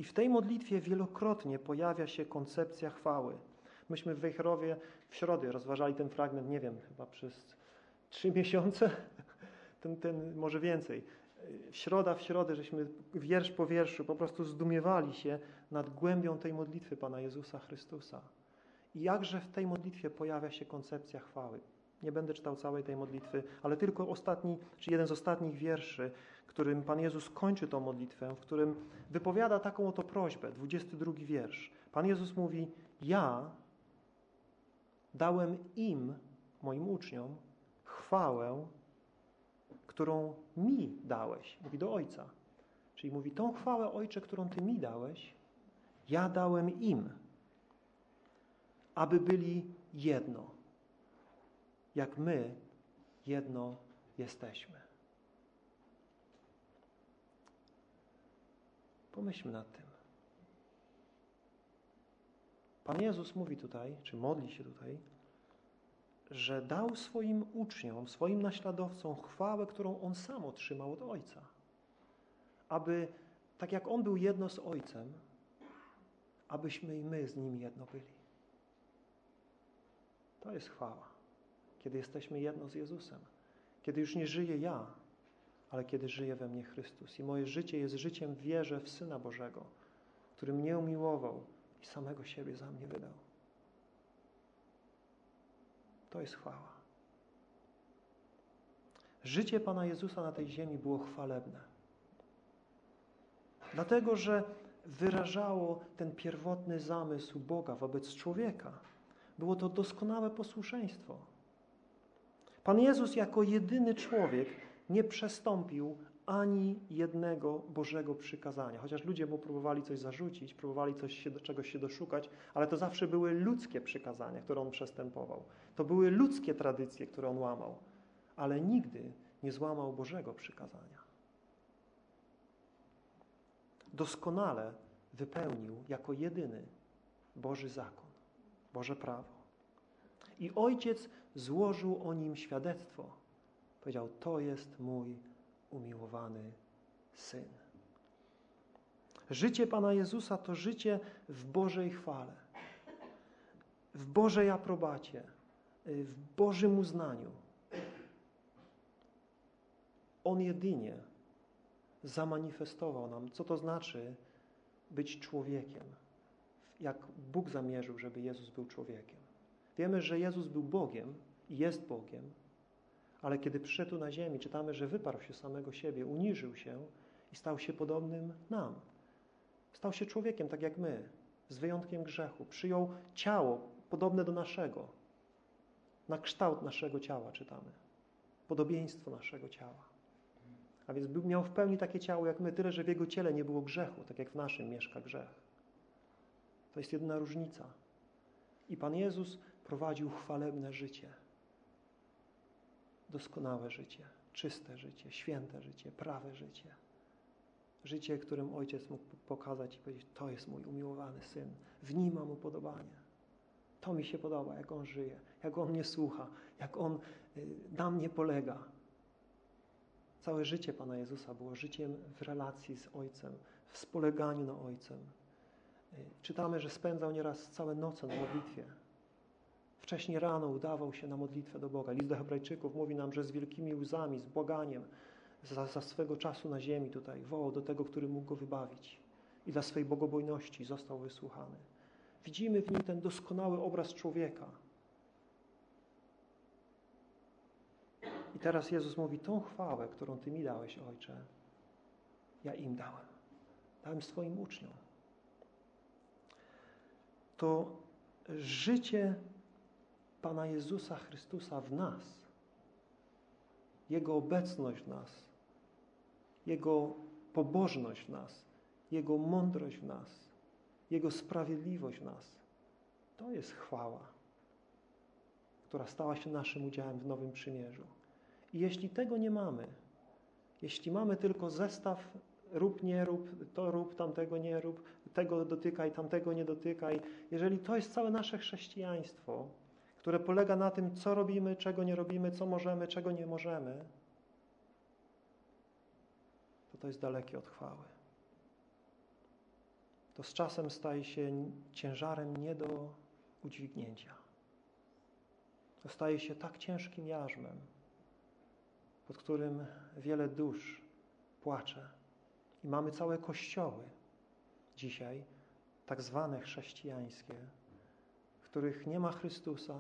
I w tej modlitwie wielokrotnie pojawia się koncepcja chwały. Myśmy w Wejherowie w środę rozważali ten fragment, nie wiem, chyba przez trzy miesiące, ten, ten może więcej. Środa w środę, żeśmy wiersz po wierszu po prostu zdumiewali się nad głębią tej modlitwy Pana Jezusa Chrystusa. I jakże w tej modlitwie pojawia się koncepcja chwały. Nie będę czytał całej tej modlitwy, ale tylko ostatni, czy jeden z ostatnich wierszy, którym Pan Jezus kończy tą modlitwę, w którym wypowiada taką oto prośbę, 22 wiersz. Pan Jezus mówi, ja dałem im, moim uczniom, chwałę którą mi dałeś. Mówi do Ojca. Czyli mówi, tą chwałę, Ojcze, którą Ty mi dałeś, ja dałem im, aby byli jedno, jak my jedno jesteśmy. Pomyślmy nad tym. Pan Jezus mówi tutaj, czy modli się tutaj, że dał swoim uczniom, swoim naśladowcom chwałę, którą On sam otrzymał od Ojca. Aby, tak jak On był jedno z Ojcem, abyśmy i my z Nim jedno byli. To jest chwała, kiedy jesteśmy jedno z Jezusem. Kiedy już nie żyję ja, ale kiedy żyje we mnie Chrystus. I moje życie jest życiem wierze w Syna Bożego, który mnie umiłował i samego siebie za mnie wydał. To jest chwała. Życie Pana Jezusa na tej ziemi było chwalebne. Dlatego, że wyrażało ten pierwotny zamysł Boga wobec człowieka. Było to doskonałe posłuszeństwo. Pan Jezus jako jedyny człowiek nie przestąpił ani jednego Bożego przykazania. Chociaż ludzie mu próbowali coś zarzucić, próbowali coś się, czegoś się doszukać, ale to zawsze były ludzkie przykazania, które on przestępował. To były ludzkie tradycje, które on łamał, ale nigdy nie złamał Bożego przykazania. Doskonale wypełnił jako jedyny Boży zakon, Boże prawo. I ojciec złożył o nim świadectwo. Powiedział: To jest mój umiłowany syn. Życie Pana Jezusa to życie w Bożej chwale, w Bożej aprobacie, w Bożym uznaniu. On jedynie zamanifestował nam, co to znaczy być człowiekiem, jak Bóg zamierzył, żeby Jezus był człowiekiem. Wiemy, że Jezus był Bogiem i jest Bogiem, ale kiedy przyszedł na ziemi, czytamy, że wyparł się samego siebie, uniżył się i stał się podobnym nam. Stał się człowiekiem, tak jak my, z wyjątkiem grzechu. Przyjął ciało podobne do naszego, na kształt naszego ciała, czytamy. Podobieństwo naszego ciała. A więc był, miał w pełni takie ciało jak my, tyle, że w jego ciele nie było grzechu, tak jak w naszym mieszka grzech. To jest jedna różnica. I Pan Jezus prowadził chwalebne życie. Doskonałe życie, czyste życie, święte życie, prawe życie. Życie, którym Ojciec mógł pokazać i powiedzieć, to jest mój umiłowany Syn, w nim mam upodobanie. To mi się podoba, jak On żyje, jak On mnie słucha, jak On y, na mnie polega. Całe życie Pana Jezusa było życiem w relacji z Ojcem, w spoleganiu na Ojcem. Y, czytamy, że spędzał nieraz całe noce na modlitwie. Wcześniej rano udawał się na modlitwę do Boga. List do Hebrajczyków mówi nam, że z wielkimi łzami, z błaganiem za, za swego czasu na ziemi tutaj wołał do tego, który mógł go wybawić. I dla swej bogobojności został wysłuchany. Widzimy w nim ten doskonały obraz człowieka. I teraz Jezus mówi, tą chwałę, którą Ty mi dałeś, Ojcze, ja im dałem. Dałem swoim uczniom. To życie Pana Jezusa Chrystusa w nas, Jego obecność w nas, Jego pobożność w nas, Jego mądrość w nas, Jego sprawiedliwość w nas, to jest chwała, która stała się naszym udziałem w Nowym Przymierzu. I jeśli tego nie mamy, jeśli mamy tylko zestaw rób, nie rób, to rób, tamtego nie rób, tego dotykaj, tamtego nie dotykaj, jeżeli to jest całe nasze chrześcijaństwo, które polega na tym, co robimy, czego nie robimy, co możemy, czego nie możemy, to to jest dalekie od chwały. To z czasem staje się ciężarem nie do udźwignięcia. To staje się tak ciężkim jarzmem, pod którym wiele dusz płacze. I mamy całe kościoły dzisiaj, tak zwane chrześcijańskie, których nie ma Chrystusa,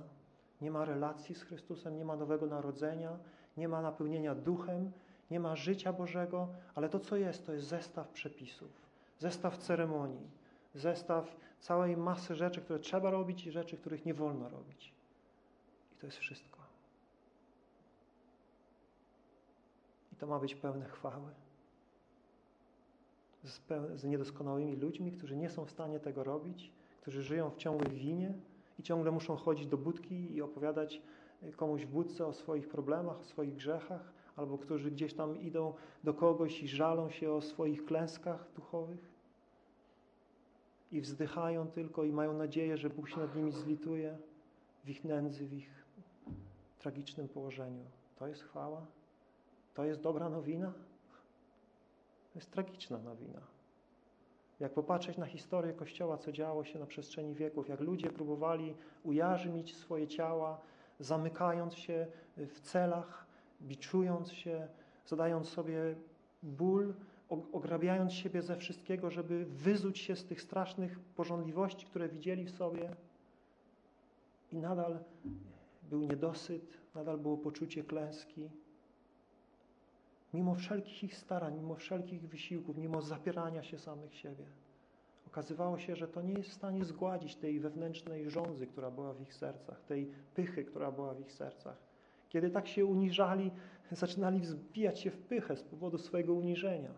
nie ma relacji z Chrystusem, nie ma nowego narodzenia, nie ma napełnienia duchem, nie ma życia Bożego, ale to, co jest, to jest zestaw przepisów, zestaw ceremonii, zestaw całej masy rzeczy, które trzeba robić i rzeczy, których nie wolno robić. I to jest wszystko. I to ma być pełne chwały. Z, z niedoskonałymi ludźmi, którzy nie są w stanie tego robić, którzy żyją w ciągłej winie i ciągle muszą chodzić do budki i opowiadać komuś w budce o swoich problemach, o swoich grzechach, albo którzy gdzieś tam idą do kogoś i żalą się o swoich klęskach duchowych i wzdychają tylko i mają nadzieję, że Bóg się nad nimi zlituje w ich nędzy, w ich tragicznym położeniu. To jest chwała? To jest dobra nowina? To jest tragiczna nowina. Jak popatrzeć na historię Kościoła, co działo się na przestrzeni wieków, jak ludzie próbowali ujarzmić swoje ciała, zamykając się w celach, biczując się, zadając sobie ból, ograbiając siebie ze wszystkiego, żeby wyzuć się z tych strasznych porządliwości, które widzieli w sobie. I nadal był niedosyt, nadal było poczucie klęski. Mimo wszelkich ich starań, mimo wszelkich wysiłków, mimo zapierania się samych siebie. Okazywało się, że to nie jest w stanie zgładzić tej wewnętrznej żądzy, która była w ich sercach, tej pychy, która była w ich sercach. Kiedy tak się uniżali, zaczynali wzbijać się w pychę z powodu swojego uniżenia.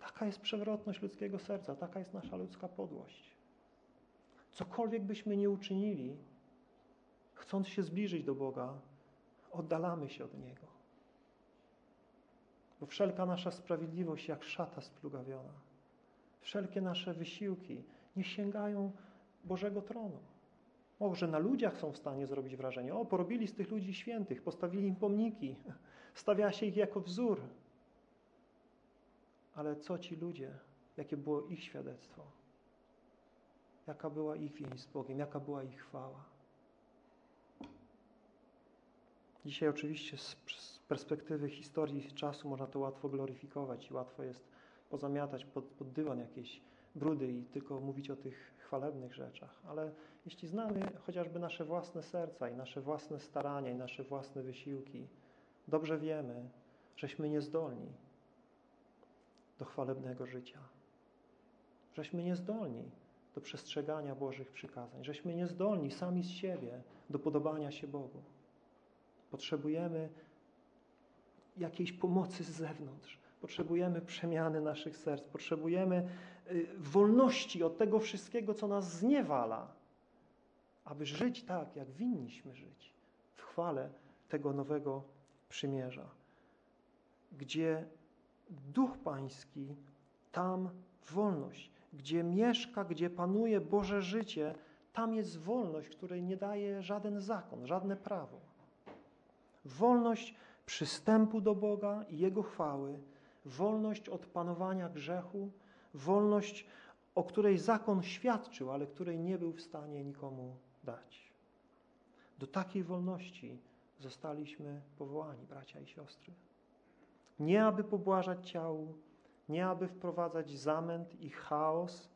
Taka jest przewrotność ludzkiego serca, taka jest nasza ludzka podłość. Cokolwiek byśmy nie uczynili, chcąc się zbliżyć do Boga, oddalamy się od Niego. Bo wszelka nasza sprawiedliwość jak szata splugawiona. Wszelkie nasze wysiłki nie sięgają Bożego tronu. Może na ludziach są w stanie zrobić wrażenie. O, porobili z tych ludzi świętych, postawili im pomniki, stawia się ich jako wzór. Ale co ci ludzie? Jakie było ich świadectwo? Jaka była ich więź z Bogiem? Jaka była ich chwała? Dzisiaj oczywiście perspektywy historii czasu można to łatwo gloryfikować i łatwo jest pozamiatać pod, pod dywan jakieś brudy i tylko mówić o tych chwalebnych rzeczach. Ale jeśli znamy chociażby nasze własne serca i nasze własne starania i nasze własne wysiłki, dobrze wiemy, żeśmy niezdolni do chwalebnego życia. Żeśmy niezdolni do przestrzegania Bożych przykazań. Żeśmy niezdolni sami z siebie do podobania się Bogu. Potrzebujemy jakiejś pomocy z zewnątrz. Potrzebujemy przemiany naszych serc. Potrzebujemy y, wolności od tego wszystkiego, co nas zniewala, aby żyć tak, jak winniśmy żyć w chwale tego nowego przymierza, gdzie Duch Pański, tam wolność, gdzie mieszka, gdzie panuje Boże życie, tam jest wolność, której nie daje żaden zakon, żadne prawo. Wolność przystępu do Boga i Jego chwały, wolność od panowania grzechu, wolność, o której zakon świadczył, ale której nie był w stanie nikomu dać. Do takiej wolności zostaliśmy powołani, bracia i siostry. Nie aby pobłażać ciału, nie aby wprowadzać zamęt i chaos,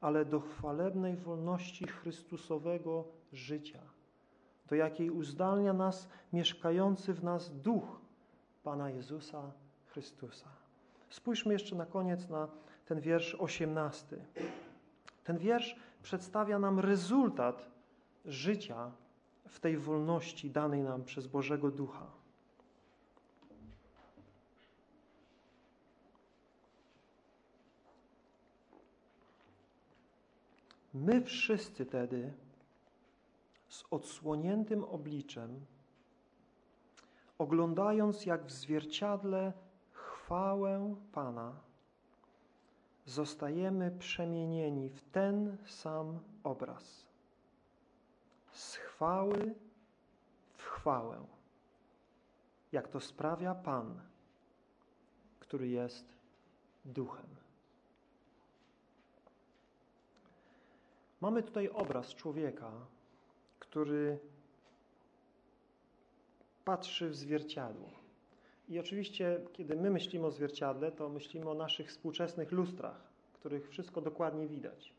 ale do chwalebnej wolności Chrystusowego życia, do jakiej uzdalnia nas mieszkający w nas Duch Pana Jezusa Chrystusa. Spójrzmy jeszcze na koniec na ten wiersz osiemnasty. Ten wiersz przedstawia nam rezultat życia w tej wolności danej nam przez Bożego Ducha. My wszyscy tedy z odsłoniętym obliczem, oglądając jak w zwierciadle chwałę Pana, zostajemy przemienieni w ten sam obraz. Z chwały w chwałę, jak to sprawia Pan, który jest duchem. Mamy tutaj obraz człowieka, który patrzy w zwierciadło. I oczywiście, kiedy my myślimy o zwierciadle, to myślimy o naszych współczesnych lustrach, których wszystko dokładnie widać.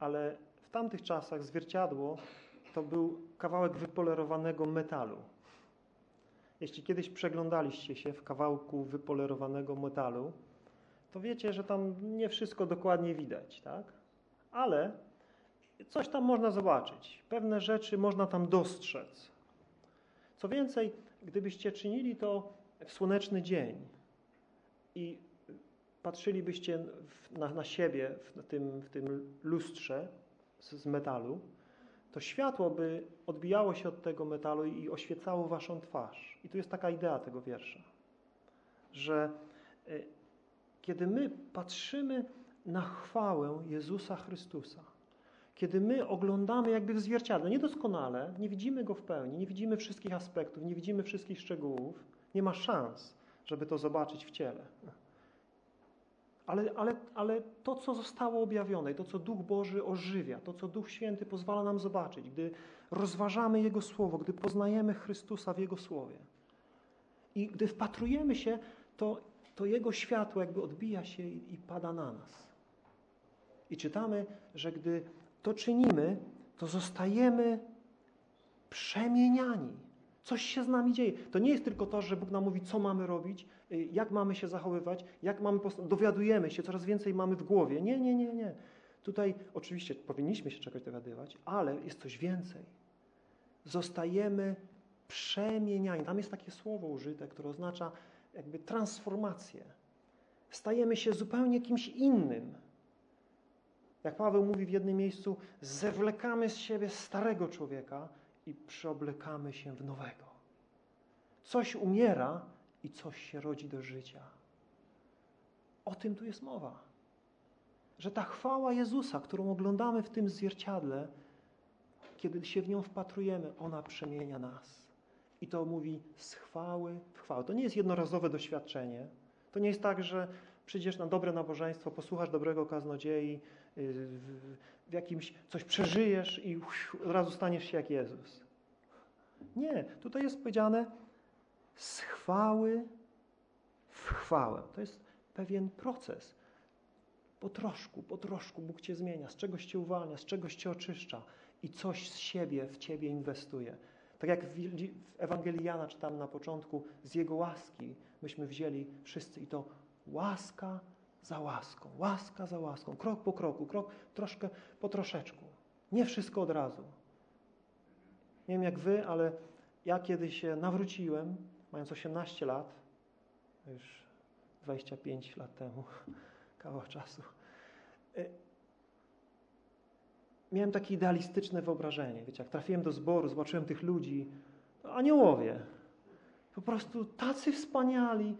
Ale w tamtych czasach zwierciadło to był kawałek wypolerowanego metalu. Jeśli kiedyś przeglądaliście się w kawałku wypolerowanego metalu, to wiecie, że tam nie wszystko dokładnie widać, tak? Ale coś tam można zobaczyć. Pewne rzeczy można tam dostrzec. Co więcej, gdybyście czynili to w słoneczny dzień i patrzylibyście na, na siebie w tym, w tym lustrze z, z metalu, to światło by odbijało się od tego metalu i oświecało waszą twarz. I tu jest taka idea tego wiersza, że y, kiedy my patrzymy na chwałę Jezusa Chrystusa, kiedy my oglądamy jakby w zwierciadle, niedoskonale, nie widzimy Go w pełni, nie widzimy wszystkich aspektów, nie widzimy wszystkich szczegółów, nie ma szans, żeby to zobaczyć w ciele. Ale, ale, ale to, co zostało objawione, to, co Duch Boży ożywia, to, co Duch Święty pozwala nam zobaczyć, gdy rozważamy Jego Słowo, gdy poznajemy Chrystusa w Jego Słowie i gdy wpatrujemy się, to to Jego światło jakby odbija się i, i pada na nas. I czytamy, że gdy to czynimy, to zostajemy przemieniani. Coś się z nami dzieje. To nie jest tylko to, że Bóg nam mówi, co mamy robić, y, jak mamy się zachowywać, jak mamy dowiadujemy się, coraz więcej mamy w głowie. Nie, nie, nie, nie. Tutaj oczywiście powinniśmy się czegoś dowiadywać, ale jest coś więcej. Zostajemy przemieniani. Tam jest takie słowo użyte, które oznacza jakby transformację. Stajemy się zupełnie kimś innym. Jak Paweł mówi w jednym miejscu, zewlekamy z siebie starego człowieka i przeoblekamy się w nowego. Coś umiera i coś się rodzi do życia. O tym tu jest mowa. Że ta chwała Jezusa, którą oglądamy w tym zwierciadle, kiedy się w nią wpatrujemy, ona przemienia nas. I to mówi z chwały w chwałę. To nie jest jednorazowe doświadczenie. To nie jest tak, że przyjdziesz na dobre nabożeństwo, posłuchasz dobrego kaznodziei, w jakimś coś przeżyjesz i od razu staniesz się jak Jezus. Nie, tutaj jest powiedziane z chwały w chwałę. To jest pewien proces. Po troszku, po troszku Bóg Cię zmienia, z czegoś Cię uwalnia, z czegoś Cię oczyszcza i coś z siebie w Ciebie inwestuje. Tak jak w Ewangelii Jana czytam na początku, z Jego łaski myśmy wzięli wszyscy i to łaska za łaską, łaska za łaską, krok po kroku, krok troszkę po troszeczku. Nie wszystko od razu. Nie wiem jak wy, ale ja kiedy się nawróciłem, mając 18 lat, już 25 lat temu, kawał czasu, y, miałem takie idealistyczne wyobrażenie. Wiecie, jak trafiłem do zboru, zobaczyłem tych ludzi, aniołowie. Po prostu tacy wspaniali,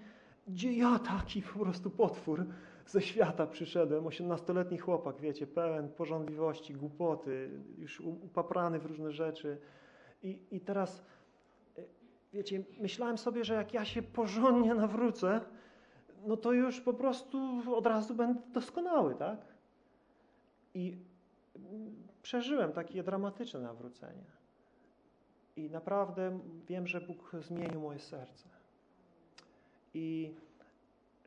gdzie ja taki po prostu potwór ze świata przyszedłem, osiemnastoletni chłopak, wiecie, pełen porządliwości, głupoty, już upaprany w różne rzeczy. I, I teraz, e, wiecie, myślałem sobie, że jak ja się porządnie nawrócę, no to już po prostu od razu będę doskonały, tak? I przeżyłem takie dramatyczne nawrócenie. I naprawdę wiem, że Bóg zmienił moje serce. I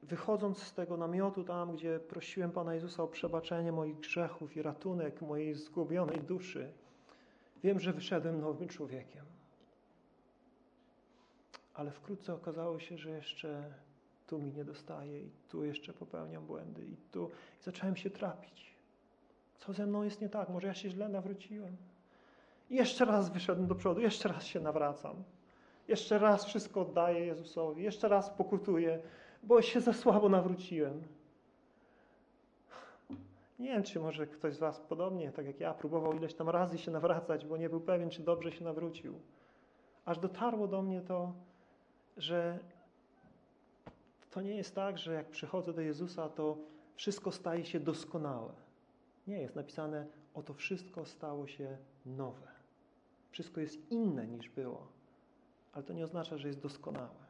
wychodząc z tego namiotu tam, gdzie prosiłem Pana Jezusa o przebaczenie moich grzechów i ratunek mojej zgubionej duszy, wiem, że wyszedłem nowym człowiekiem. Ale wkrótce okazało się, że jeszcze tu mi nie dostaje i tu jeszcze popełniam błędy i tu i zacząłem się trapić. Co ze mną jest nie tak? Może ja się źle nawróciłem? I jeszcze raz wyszedłem do przodu, jeszcze raz się nawracam. Jeszcze raz wszystko oddaję Jezusowi, jeszcze raz pokutuję, bo się za słabo nawróciłem. Nie wiem, czy może ktoś z Was podobnie, tak jak ja, próbował ileś tam razy się nawracać, bo nie był pewien, czy dobrze się nawrócił. Aż dotarło do mnie to, że to nie jest tak, że jak przychodzę do Jezusa, to wszystko staje się doskonałe. Nie, jest napisane, oto wszystko stało się nowe. Wszystko jest inne niż było, ale to nie oznacza, że jest doskonałe.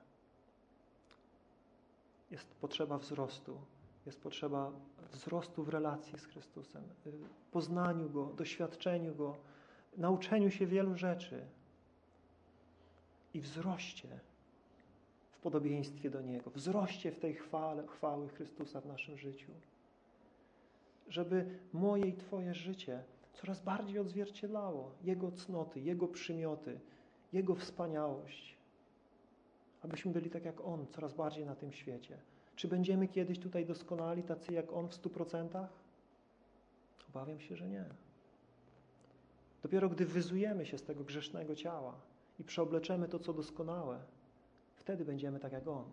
Jest potrzeba wzrostu, jest potrzeba wzrostu w relacji z Chrystusem, y, poznaniu Go, doświadczeniu Go, nauczeniu się wielu rzeczy i wzroście w podobieństwie do Niego, wzroście w tej chwale, chwały Chrystusa w naszym życiu. Żeby moje i Twoje życie coraz bardziej odzwierciedlało Jego cnoty, Jego przymioty, Jego wspaniałość. Abyśmy byli tak jak On, coraz bardziej na tym świecie. Czy będziemy kiedyś tutaj doskonali, tacy jak On w stu procentach? Obawiam się, że nie. Dopiero gdy wyzujemy się z tego grzesznego ciała i przeobleczemy to, co doskonałe, wtedy będziemy tak jak On.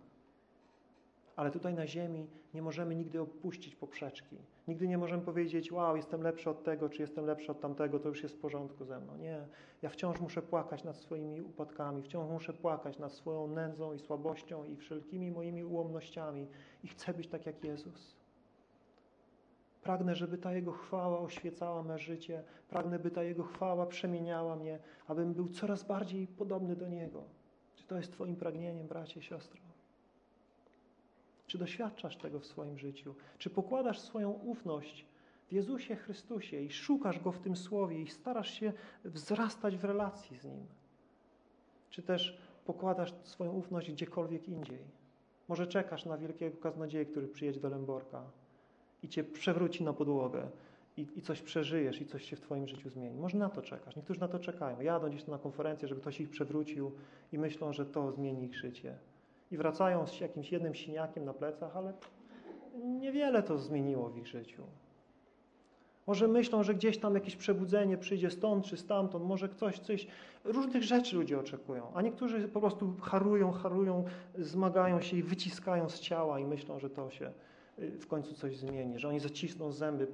Ale tutaj na ziemi nie możemy nigdy opuścić poprzeczki. Nigdy nie możemy powiedzieć, wow, jestem lepszy od tego, czy jestem lepszy od tamtego, to już jest w porządku ze mną. Nie. Ja wciąż muszę płakać nad swoimi upadkami, wciąż muszę płakać nad swoją nędzą i słabością i wszelkimi moimi ułomnościami i chcę być tak jak Jezus. Pragnę, żeby ta Jego chwała oświecała me życie. Pragnę, by ta Jego chwała przemieniała mnie, abym był coraz bardziej podobny do Niego. Czy to jest Twoim pragnieniem, bracie, siostro? Czy doświadczasz tego w swoim życiu? Czy pokładasz swoją ufność w Jezusie Chrystusie i szukasz Go w tym Słowie i starasz się wzrastać w relacji z Nim? Czy też pokładasz swoją ufność gdziekolwiek indziej? Może czekasz na wielkiego kaznodzieję, który przyjedzie do Lęborka i cię przewróci na podłogę i, i coś przeżyjesz i coś się w twoim życiu zmieni. Może na to czekasz. Niektórzy na to czekają. Jadą gdzieś na konferencję, żeby ktoś ich przewrócił i myślą, że to zmieni ich życie. I wracają z jakimś jednym siniakiem na plecach, ale niewiele to zmieniło w ich życiu. Może myślą, że gdzieś tam jakieś przebudzenie przyjdzie stąd czy stamtąd, może ktoś coś. Różnych rzeczy ludzie oczekują, a niektórzy po prostu harują, harują, zmagają się i wyciskają z ciała i myślą, że to się w końcu coś zmieni, że oni zacisną zęby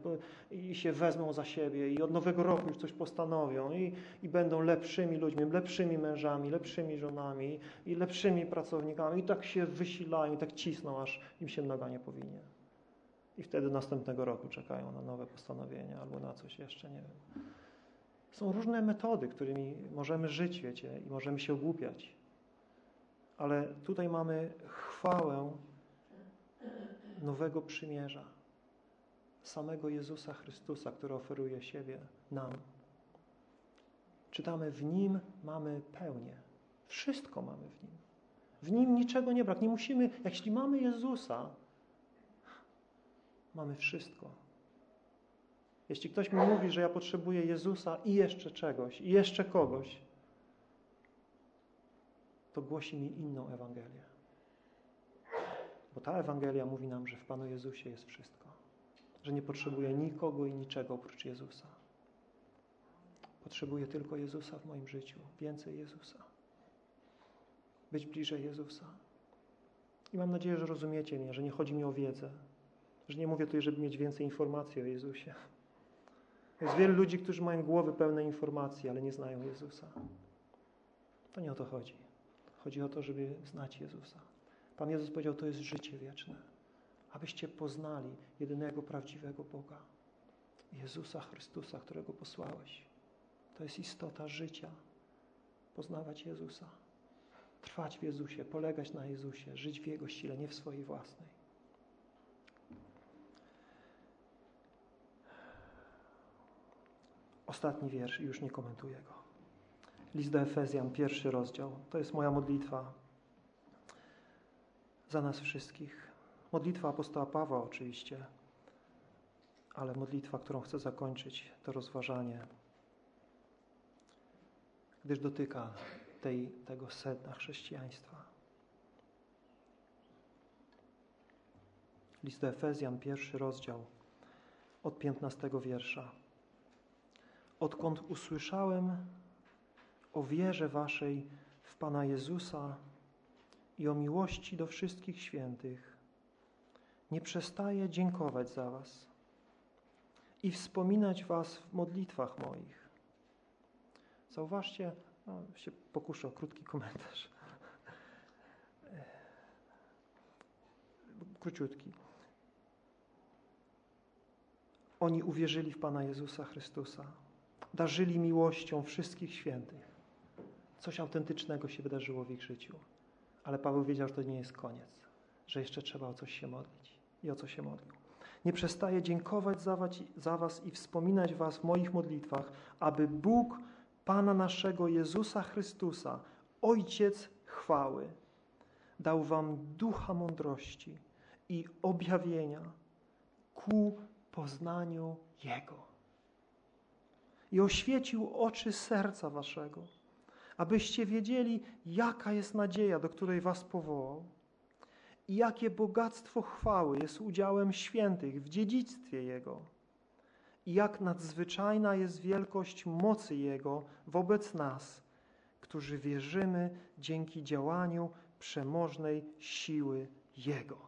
i się wezmą za siebie i od nowego roku już coś postanowią i, i będą lepszymi ludźmi, lepszymi mężami, lepszymi żonami i lepszymi pracownikami i tak się wysilają i tak cisną, aż im się noga nie powinien i wtedy następnego roku czekają na nowe postanowienia albo na coś jeszcze, nie wiem. Są różne metody, którymi możemy żyć, wiecie, i możemy się ogłupiać. Ale tutaj mamy chwałę nowego przymierza, samego Jezusa Chrystusa, który oferuje siebie nam. Czytamy, w Nim mamy pełnię. Wszystko mamy w Nim. W Nim niczego nie brak. Nie musimy, jeśli mamy Jezusa, mamy wszystko. Jeśli ktoś mi mówi, że ja potrzebuję Jezusa i jeszcze czegoś, i jeszcze kogoś, to głosi mi inną Ewangelię. Bo ta Ewangelia mówi nam, że w Panu Jezusie jest wszystko. Że nie potrzebuję nikogo i niczego oprócz Jezusa. Potrzebuję tylko Jezusa w moim życiu. Więcej Jezusa. Być bliżej Jezusa. I mam nadzieję, że rozumiecie mnie, że nie chodzi mi o wiedzę, że nie mówię tutaj, żeby mieć więcej informacji o Jezusie. Jest wielu ludzi, którzy mają głowy pełne informacji, ale nie znają Jezusa. To nie o to chodzi. Chodzi o to, żeby znać Jezusa. Pan Jezus powiedział, to jest życie wieczne. Abyście poznali jedynego prawdziwego Boga. Jezusa Chrystusa, którego posłałeś. To jest istota życia. Poznawać Jezusa. Trwać w Jezusie, polegać na Jezusie, żyć w Jego sile, nie w swojej własnej. Ostatni wiersz już nie komentuję go. List do Efezjan, pierwszy rozdział. To jest moja modlitwa za nas wszystkich. Modlitwa apostoła Pawła oczywiście, ale modlitwa, którą chcę zakończyć, to rozważanie, gdyż dotyka tej, tego sedna chrześcijaństwa. List do Efezjan, pierwszy rozdział, od 15 wiersza odkąd usłyszałem o wierze waszej w Pana Jezusa i o miłości do wszystkich świętych, nie przestaję dziękować za was i wspominać was w modlitwach moich. Zauważcie, no, się pokuszę o krótki komentarz. Króciutki. Oni uwierzyli w Pana Jezusa Chrystusa darzyli miłością wszystkich świętych. Coś autentycznego się wydarzyło w ich życiu. Ale Paweł wiedział, że to nie jest koniec, że jeszcze trzeba o coś się modlić i o co się modlił. Nie przestaję dziękować za was, za was i wspominać was w moich modlitwach, aby Bóg Pana naszego Jezusa Chrystusa, Ojciec chwały, dał wam ducha mądrości i objawienia ku poznaniu Jego i oświecił oczy serca waszego, abyście wiedzieli, jaka jest nadzieja, do której was powołał i jakie bogactwo chwały jest udziałem świętych w dziedzictwie Jego i jak nadzwyczajna jest wielkość mocy Jego wobec nas, którzy wierzymy dzięki działaniu przemożnej siły Jego.